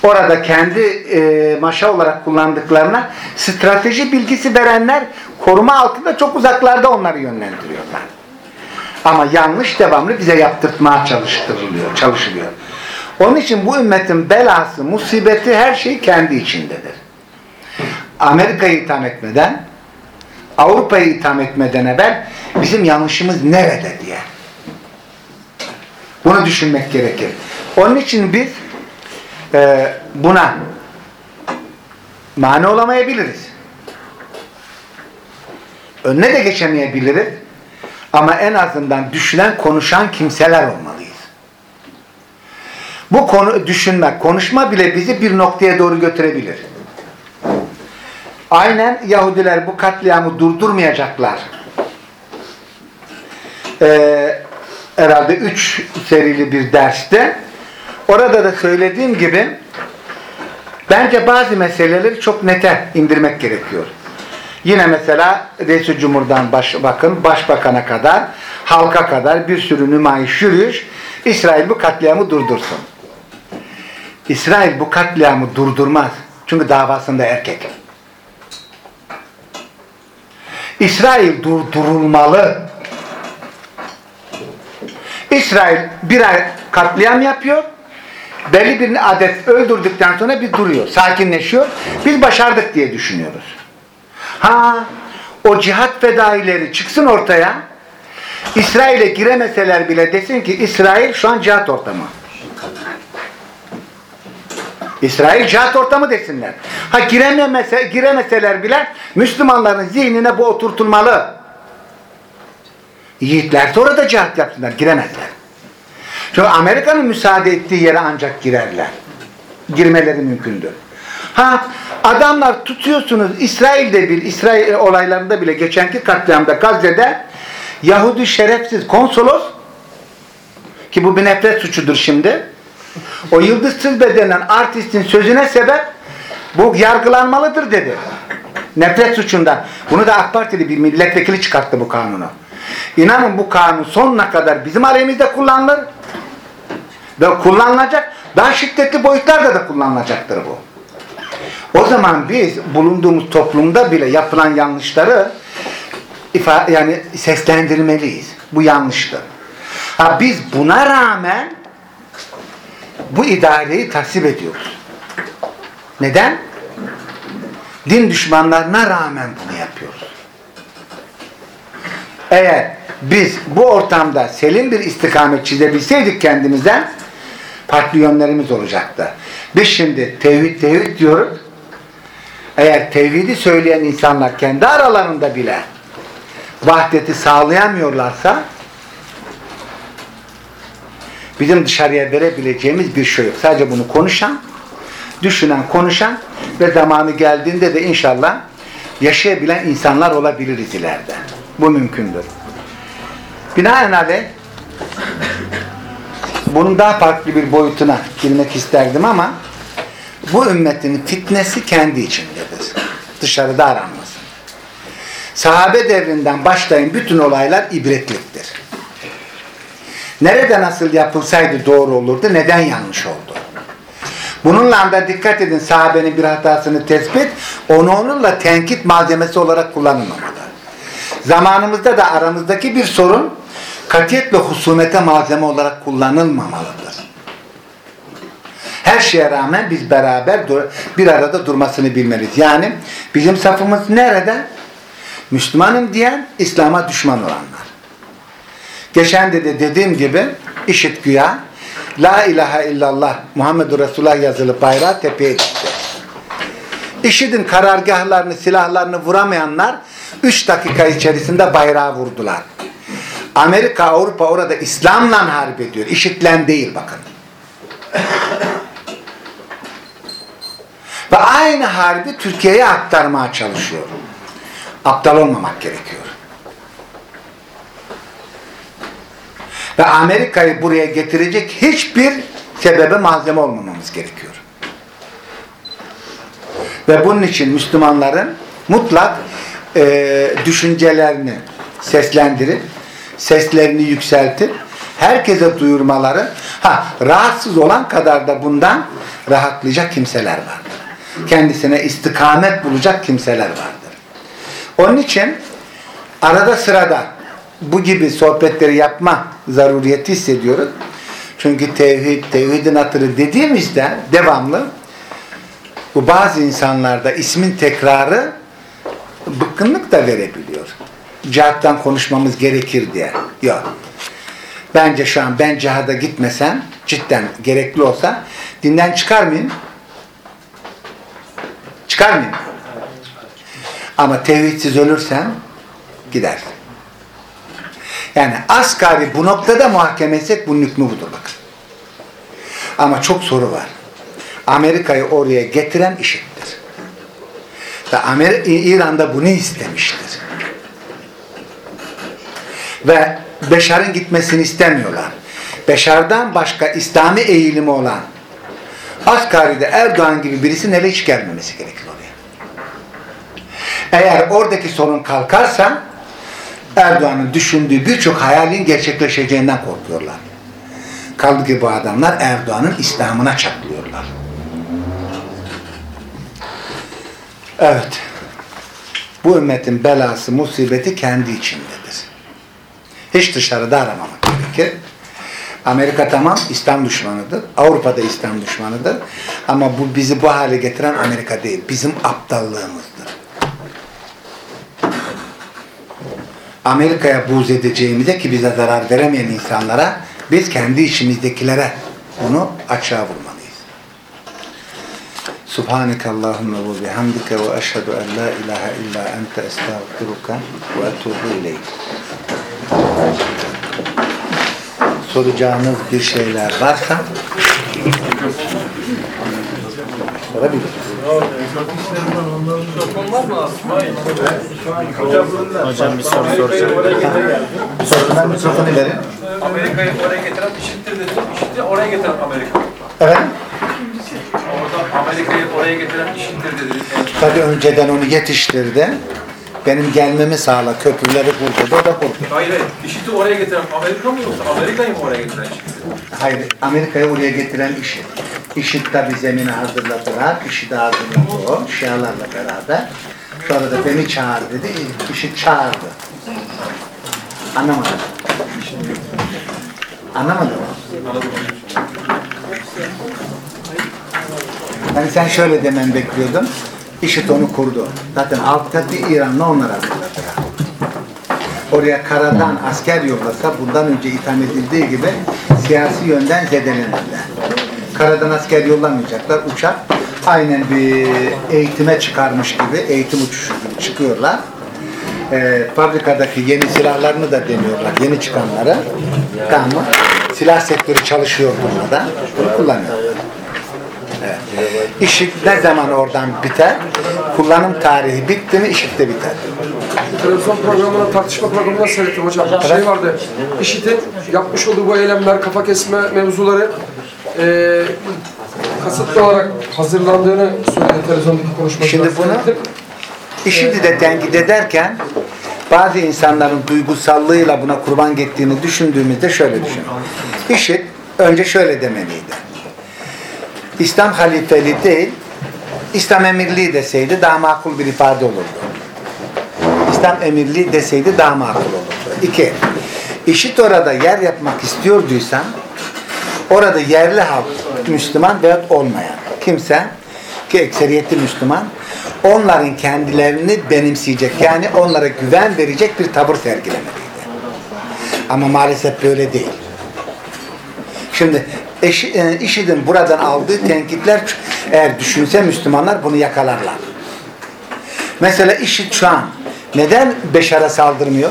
Orada kendi e, maşa olarak kullandıklarına strateji bilgisi verenler koruma altında çok uzaklarda onları yönlendiriyorlar. Ama yanlış devamlı bize yaptırtmaya çalıştırılıyor, çalışılıyor. Onun için bu ümmetin belası, musibeti her şey kendi içindedir. Amerika'yı itham etmeden, Avrupa'yı itham etmeden evvel bizim yanlışımız nerede diye. Bunu düşünmek gerekir. Onun için biz e, buna mani olamayabiliriz. Önüne de geçemeyebiliriz. Ama en azından düşünen, konuşan kimseler olmalıyız. Bu konu düşünme, konuşma bile bizi bir noktaya doğru götürebilir. Aynen Yahudiler bu katliamı durdurmayacaklar. Ee, herhalde üç serili bir derste orada da söylediğim gibi bence bazı meseleleri çok nete indirmek gerekiyor. Yine mesela Reis-i Cumhur'dan baş, bakın başbakana kadar halka kadar bir sürü nümayiş yürüyüş İsrail bu katliamı durdursun. İsrail bu katliamı durdurmaz. Çünkü davasında erkek. İsrail durdurulmalı. İsrail bir ay katliam yapıyor. Belli bir adet öldürdükten sonra bir duruyor. Sakinleşiyor. Biz başardık diye düşünüyoruz. Ha o cihat fedaileri çıksın ortaya. İsrail'e giremeseler bile desin ki İsrail şu an cihat ortamı. İsrail cihat ortamı desinler. Ha girememese, giremeseler bile Müslümanların zihnine bu oturtulmalı. Yiğitler sonra da cihat yapsınlar. Giremezler. Çünkü Amerika'nın müsaade ettiği yere ancak girerler. Girmeleri mümkündür. Ha adamlar tutuyorsunuz İsrail'de bir İsrail olaylarında bile geçenki katliamda Gazze'de Yahudi şerefsiz konsolos ki bu bir nefret suçudur şimdi. O Yıldız Tilbe denen artistin sözüne sebep bu yargılanmalıdır dedi. Nefret suçundan. Bunu da AK Partili bir milletvekili çıkarttı bu kanunu. İnanın bu kanun sonuna kadar bizim aleyhimizde kullanılır ve kullanılacak. Daha şiddetli boyutlarda da kullanılacaktır bu. O zaman biz bulunduğumuz toplumda bile yapılan yanlışları yani seslendirmeliyiz. Bu yanlıştır. Ha biz buna rağmen bu idareyi tasvip ediyoruz. Neden? Din düşmanlarına rağmen bunu yapıyoruz. Eğer biz bu ortamda selim bir istikamet çizebilseydik kendimize farklı yönlerimiz olacaktı. Biz şimdi tevhid tevhid diyoruz. Eğer tevhidi söyleyen insanlar kendi aralarında bile vahdeti sağlayamıyorlarsa bizim dışarıya verebileceğimiz bir şey yok. Sadece bunu konuşan, düşünen, konuşan ve zamanı geldiğinde de inşallah yaşayabilen insanlar olabiliriz ileride. Bu mümkündür. Binaenaleyh bunun daha farklı bir boyutuna girmek isterdim ama bu ümmetin fitnesi kendi içindedir. Dışarıda aranmasın. Sahabe devrinden başlayın bütün olaylar ibretliktir. Nerede nasıl yapılsaydı doğru olurdu, neden yanlış oldu? Bununla da dikkat edin sahabenin bir hatasını tespit, onu onunla tenkit malzemesi olarak kullanılmamalı. Zamanımızda da aramızdaki bir sorun katiyet ve husumete malzeme olarak kullanılmamalıdır. Her şeye rağmen biz beraber bir arada durmasını bilmeliyiz. Yani bizim safımız nerede? Müslümanım diyen İslam'a düşman olanlar. Geçen de, de dediğim gibi işit güya La ilahe illallah Muhammedur Resulullah yazılı bayrağı tepeye gitti. IŞİD'in karargahlarını, silahlarını vuramayanlar 3 dakika içerisinde bayrağı vurdular. Amerika, Avrupa orada İslam'la harp ediyor. İşitlen değil bakın. Ve aynı harbi Türkiye'ye aktarmaya çalışıyor. Aptal olmamak gerekiyor. Ve Amerika'yı buraya getirecek hiçbir sebebe malzeme olmamamız gerekiyor. Ve bunun için Müslümanların mutlak e, düşüncelerini seslendirip seslerini yükseltip herkese duyurmaları ha rahatsız olan kadar da bundan rahatlayacak kimseler vardır. Kendisine istikamet bulacak kimseler vardır. Onun için arada sırada bu gibi sohbetleri yapma zaruriyeti hissediyoruz. Çünkü tevhid, tevhidin hatırı dediğimizde devamlı bu bazı insanlarda ismin tekrarı bıkkınlık da verebiliyor. Cihattan konuşmamız gerekir diye. Yok. Bence şu an ben cihada gitmesem cidden gerekli olsa dinden çıkar mıyım? Çıkar mıyım? Ama tevhidsiz ölürsem gider. Yani asgari bu noktada muhakeme etsek bunun hükmü budur bakın. Ama çok soru var. Amerika'yı oraya getiren işittir. Ve Amerika, İran'da bunu istemiştir. Ve Beşar'ın gitmesini istemiyorlar. Beşar'dan başka İslami eğilimi olan Asgari'de Erdoğan gibi birisi nereye hiç gelmemesi gerekir oraya. Eğer oradaki sorun kalkarsa Erdoğan'ın düşündüğü birçok hayalin gerçekleşeceğinden korkuyorlar. Kaldı ki bu adamlar Erdoğan'ın İslam'ına çaplıyorlar. Evet. Bu ümmetin belası, musibeti kendi içindedir. Hiç dışarıda aramamak gerekir. Amerika tamam İslam düşmanıdır. Avrupa da İslam düşmanıdır. Ama bu bizi bu hale getiren Amerika değil. Bizim aptallığımızdır. Amerika'ya buz edeceğimize ki bize zarar veremeyen insanlara biz kendi içimizdekilere bunu açığa vurmalıyız. Subhaneke Allahümme ve bihamdike ve eşhedü en la ilahe illa ente estağfiruka ve etubu ileyk. Soracağınız bir şeyler varsa sorabilirsiniz. Hocam bir soru soracağım. Sorunlar mikrofonu verin. Amerika'yı oraya getiren IŞİD'dir dedi. IŞİD'i oraya getiren Amerika. Evet. Orada Amerika'yı oraya getiren IŞİD'dir dedi. Tabii önceden onu yetiştirdi. Benim gelmemi sağla. Köprüleri kurdu. O da kurdu. Hayır hayır. IŞİD'i oraya getiren Amerika mı yoksa Amerika'yı mı oraya getiren IŞİD'dir? Hayır, Amerika'yı oraya getiren IŞİD. IŞİD tabi zemini hazırladılar. IŞİD'i hazırladı o, Şialarla beraber. Sonra da beni çağır dedi. IŞİD çağırdı. Anlamadım. Anlamadım. Yani sen şöyle demen bekliyordum. IŞİD onu kurdu. Zaten alt katı İran'la onlar hazırladılar. Oraya karadan asker yollasa bundan önce itham edildiği gibi siyasi yönden zedelenirler. Karadan asker yollamayacaklar. Uçak aynen bir eğitime çıkarmış gibi, eğitim uçuşu gibi çıkıyorlar. Ee, fabrikadaki yeni silahlarını da deniyorlar, yeni çıkanları. Tamam? Silah sektörü çalışıyor burada. Bunu kullanıyor. Evet. İşit ne zaman oradan biter? Kullanım tarihi bitti mi işit de biter. Televizyon programına, tartışma programına seyrettim hocam. Bir şey vardı. IŞİD'in yapmış olduğu bu eylemler, kafa kesme mevzuları eee kasıtlı olarak hazırlandığını söyledi televizyondaki konuşmacılar. Şimdi bunu Seyrettim. IŞİD'i de tenkit ederken bazı insanların duygusallığıyla buna kurban gittiğini düşündüğümüzde şöyle düşün. IŞİD önce şöyle demeliydi. İslam halifeliği değil, İslam emirliği deseydi daha makul bir ifade olurdu. İslam emirliği deseydi daha makul olurdu. İki, IŞİD orada yer yapmak istiyorduysan orada yerli halk Müslüman veyahut olmayan kimse ki ekseriyeti Müslüman onların kendilerini benimseyecek yani onlara güven verecek bir tavır sergilemeliydi. Ama maalesef böyle değil. Şimdi eşi, e, IŞİD'in buradan aldığı tenkitler eğer düşünse Müslümanlar bunu yakalarlar. Mesela IŞİD şu an neden Beşar'a saldırmıyor?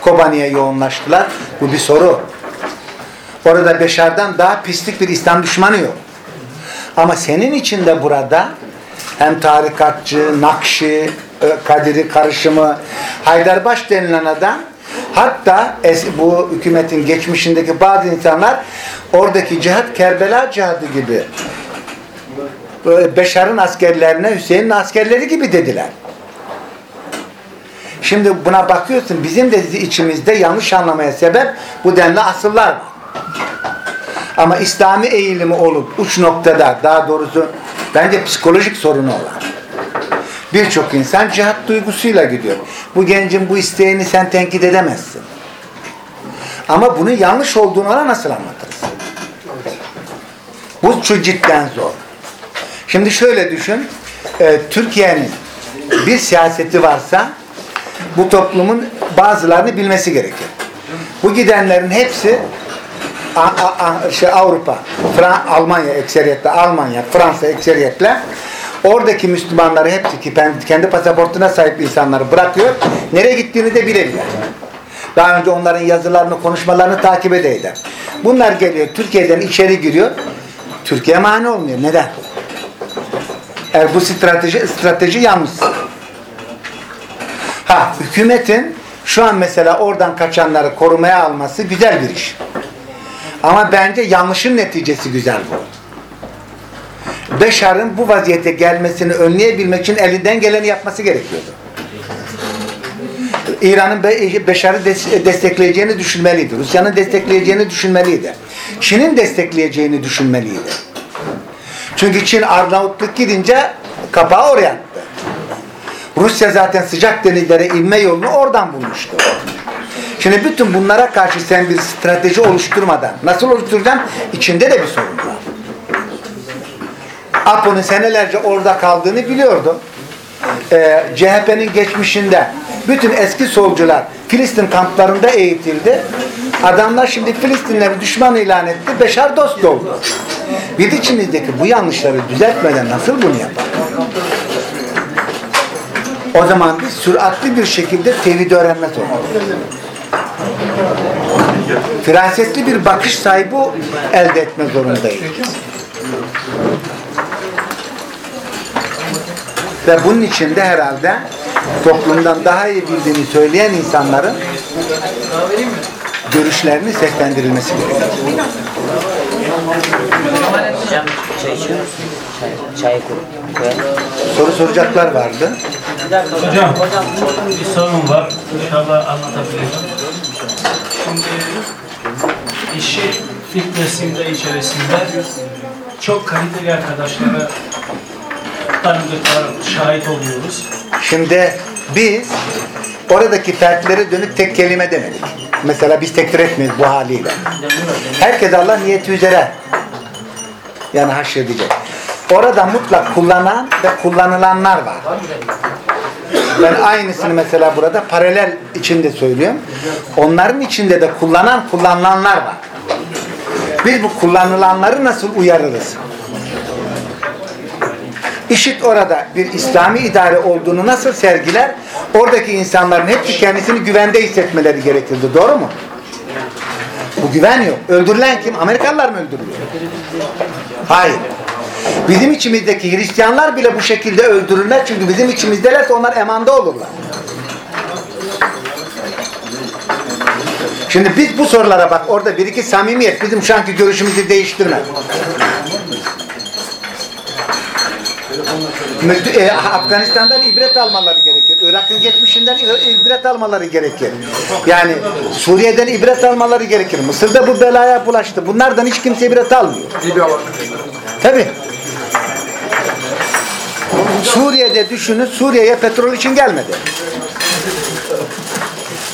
Kobani'ye yoğunlaştılar. Bu bir soru. Orada Beşar'dan daha pislik bir İslam düşmanı yok. Ama senin için de burada hem tarikatçı, Nakşi, e, Kadiri karışımı, Haydarbaş denilen adam hatta bu hükümetin geçmişindeki bazı insanlar oradaki cihat Kerbela cihadı gibi Beşar'ın askerlerine Hüseyin'in askerleri gibi dediler. Şimdi buna bakıyorsun bizim de içimizde yanlış anlamaya sebep bu denli asıllar var. Ama İslami eğilimi olup uç noktada daha doğrusu bence psikolojik sorunu olan birçok insan cihat duygusuyla gidiyor. Bu gencin bu isteğini sen tenkit edemezsin. Ama bunun yanlış olduğunu ona nasıl anlatırsın? Bu şu cidden zor. Şimdi şöyle düşün. e, Türkiye'nin bir siyaseti varsa bu toplumun bazılarını bilmesi gerekir. Bu gidenlerin hepsi A- A- A- şey Avrupa, Fra- Almanya ekseriyetle, Almanya, Fransa ekseriyetle oradaki Müslümanları hepsi ki kendi, pasaportuna sahip insanları bırakıyor. Nereye gittiğini de bilebilir. Daha önce onların yazılarını, konuşmalarını takip edeyler. Bunlar geliyor, Türkiye'den içeri giriyor. Türkiye mani olmuyor. Neden? Eğer bu strateji, strateji yanlış. Ha, hükümetin şu an mesela oradan kaçanları korumaya alması güzel bir iş. Ama bence yanlışın neticesi güzel bu. Beşar'ın bu vaziyete gelmesini önleyebilmek için elinden geleni yapması gerekiyordu. İran'ın Be- Beşar'ı des- destekleyeceğini düşünmeliydi. Rusya'nın destekleyeceğini düşünmeliydi. Çin'in destekleyeceğini düşünmeliydi. Çünkü Çin Arnavutluk gidince kapağı oraya attı. Rusya zaten sıcak denizlere inme yolunu oradan bulmuştu. Şimdi bütün bunlara karşı sen bir strateji oluşturmadan nasıl oluşturacaksın? İçinde de bir sorun var. Apo'nun senelerce orada kaldığını biliyordu. Ee, CHP'nin geçmişinde bütün eski solcular Filistin kamplarında eğitildi. Adamlar şimdi Filistinleri düşman ilan etti. Beşar dost oldu. Biz içimizdeki bu yanlışları düzeltmeden nasıl bunu yapar? O zaman biz süratli bir şekilde tevhid öğrenme zorundayız. Firasetli bir bakış sahibi elde etme zorundayız. Ve bunun için de herhalde toplumdan daha iyi bildiğini söyleyen insanların görüşlerini seslendirilmesi gerekiyor. Soru soracaklar vardı. Hocam. Bir sorun var. İnşallah anlatabilirim. Şimdi işi fitnessinde içerisinde çok kaliteli arkadaşlara tanıdıklar, şahit oluyoruz. Şimdi biz oradaki fertlere dönüp tek kelime demedik. Mesela biz tekfir etmeyiz bu haliyle. Herkes Allah niyeti üzere yani haşredecek. Orada mutlak kullanan ve kullanılanlar var. Ben aynısını mesela burada paralel içinde söylüyorum. Onların içinde de kullanan kullanılanlar var. Biz bu kullanılanları nasıl uyarırız? İşit orada bir İslami idare olduğunu nasıl sergiler? Oradaki insanların hepsi kendisini güvende hissetmeleri gerekirdi. Doğru mu? Bu güven yok. Öldürülen kim? Amerikalılar mı öldürülüyor? Hayır. Bizim içimizdeki Hristiyanlar bile bu şekilde öldürülmez. Çünkü bizim içimizdelerse onlar emanda olurlar. Şimdi biz bu sorulara bak orada bir iki samimiyet bizim şu anki görüşümüzü değiştirmez. E, Afganistan'dan ibret almaları gerekir. Irak'ın geçmişinden ibret almaları gerekir. Yani Suriye'den ibret almaları gerekir. Mısır'da bu belaya bulaştı. Bunlardan hiç kimse ibret almıyor. Tabi. Suriye'de düşünün Suriye'ye petrol için gelmedi.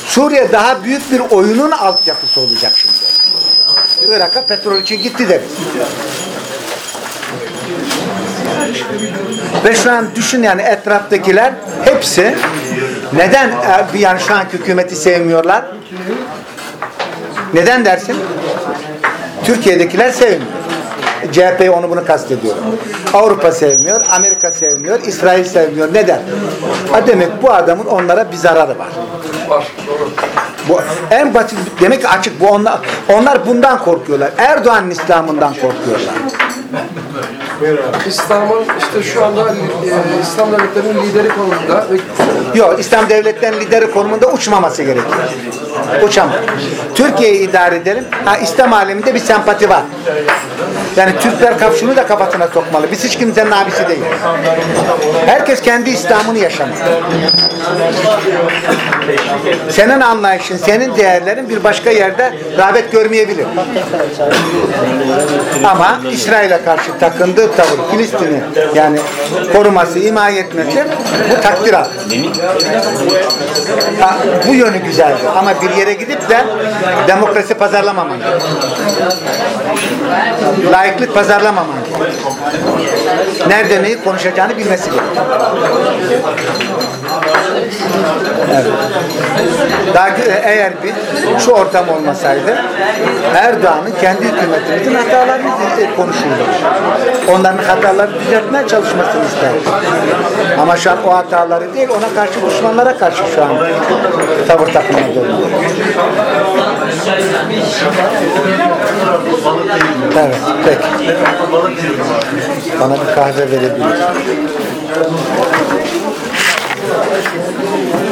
Suriye daha büyük bir oyunun altyapısı olacak şimdi. Irak'a petrol için gitti deriz. Ve şu an düşün yani etraftakiler hepsi neden e, yani şu anki hükümeti sevmiyorlar? Neden dersin? Türkiye'dekiler sevmiyor. CHP onu bunu kastediyorum. Avrupa sevmiyor, Amerika sevmiyor, İsrail sevmiyor. Neden? Ha demek bu adamın onlara bir zararı var. Bu en basit demek ki açık bu onlar onlar bundan korkuyorlar. Erdoğan'ın İslam'ından korkuyorlar. İslam'ın işte şu anda e, İslam devletlerinin lideri konumunda Yok İslam devletlerinin lideri konumunda uçmaması gerekiyor. Uçamaz. Türkiye'yi idare edelim. Ha İslam aleminde bir sempati var. Yani Türkler kap- da kafasına sokmalı. Biz hiç kimsenin abisi değil. Herkes kendi İslam'ını yaşamalı. Senin anlayışın, senin değerlerin bir başka yerde rağbet görmeyebilir. Ama İsrail'e karşı takındığı tavır, Filistin'i yani koruması, himaye etmesi bu takdir altı. Bu yönü güzeldi. Ama bir yere gidip de demokrasi pazarlamaman. Layıklık pazarlamaman. Nerede neyi konuşacağını bilmesi gerekiyor. Evet. Daha eğer bir şu ortam olmasaydı Erdoğan'ın kendi hükümetimizin hatalarını konuşuldu. Onların hataları düzeltmeye çalışmasını ister. Ama şu an o hataları değil, ona karşı düşmanlara karşı şu an tavır takmaya zorunda. Evet, peki. Bana bir kahve verebilir.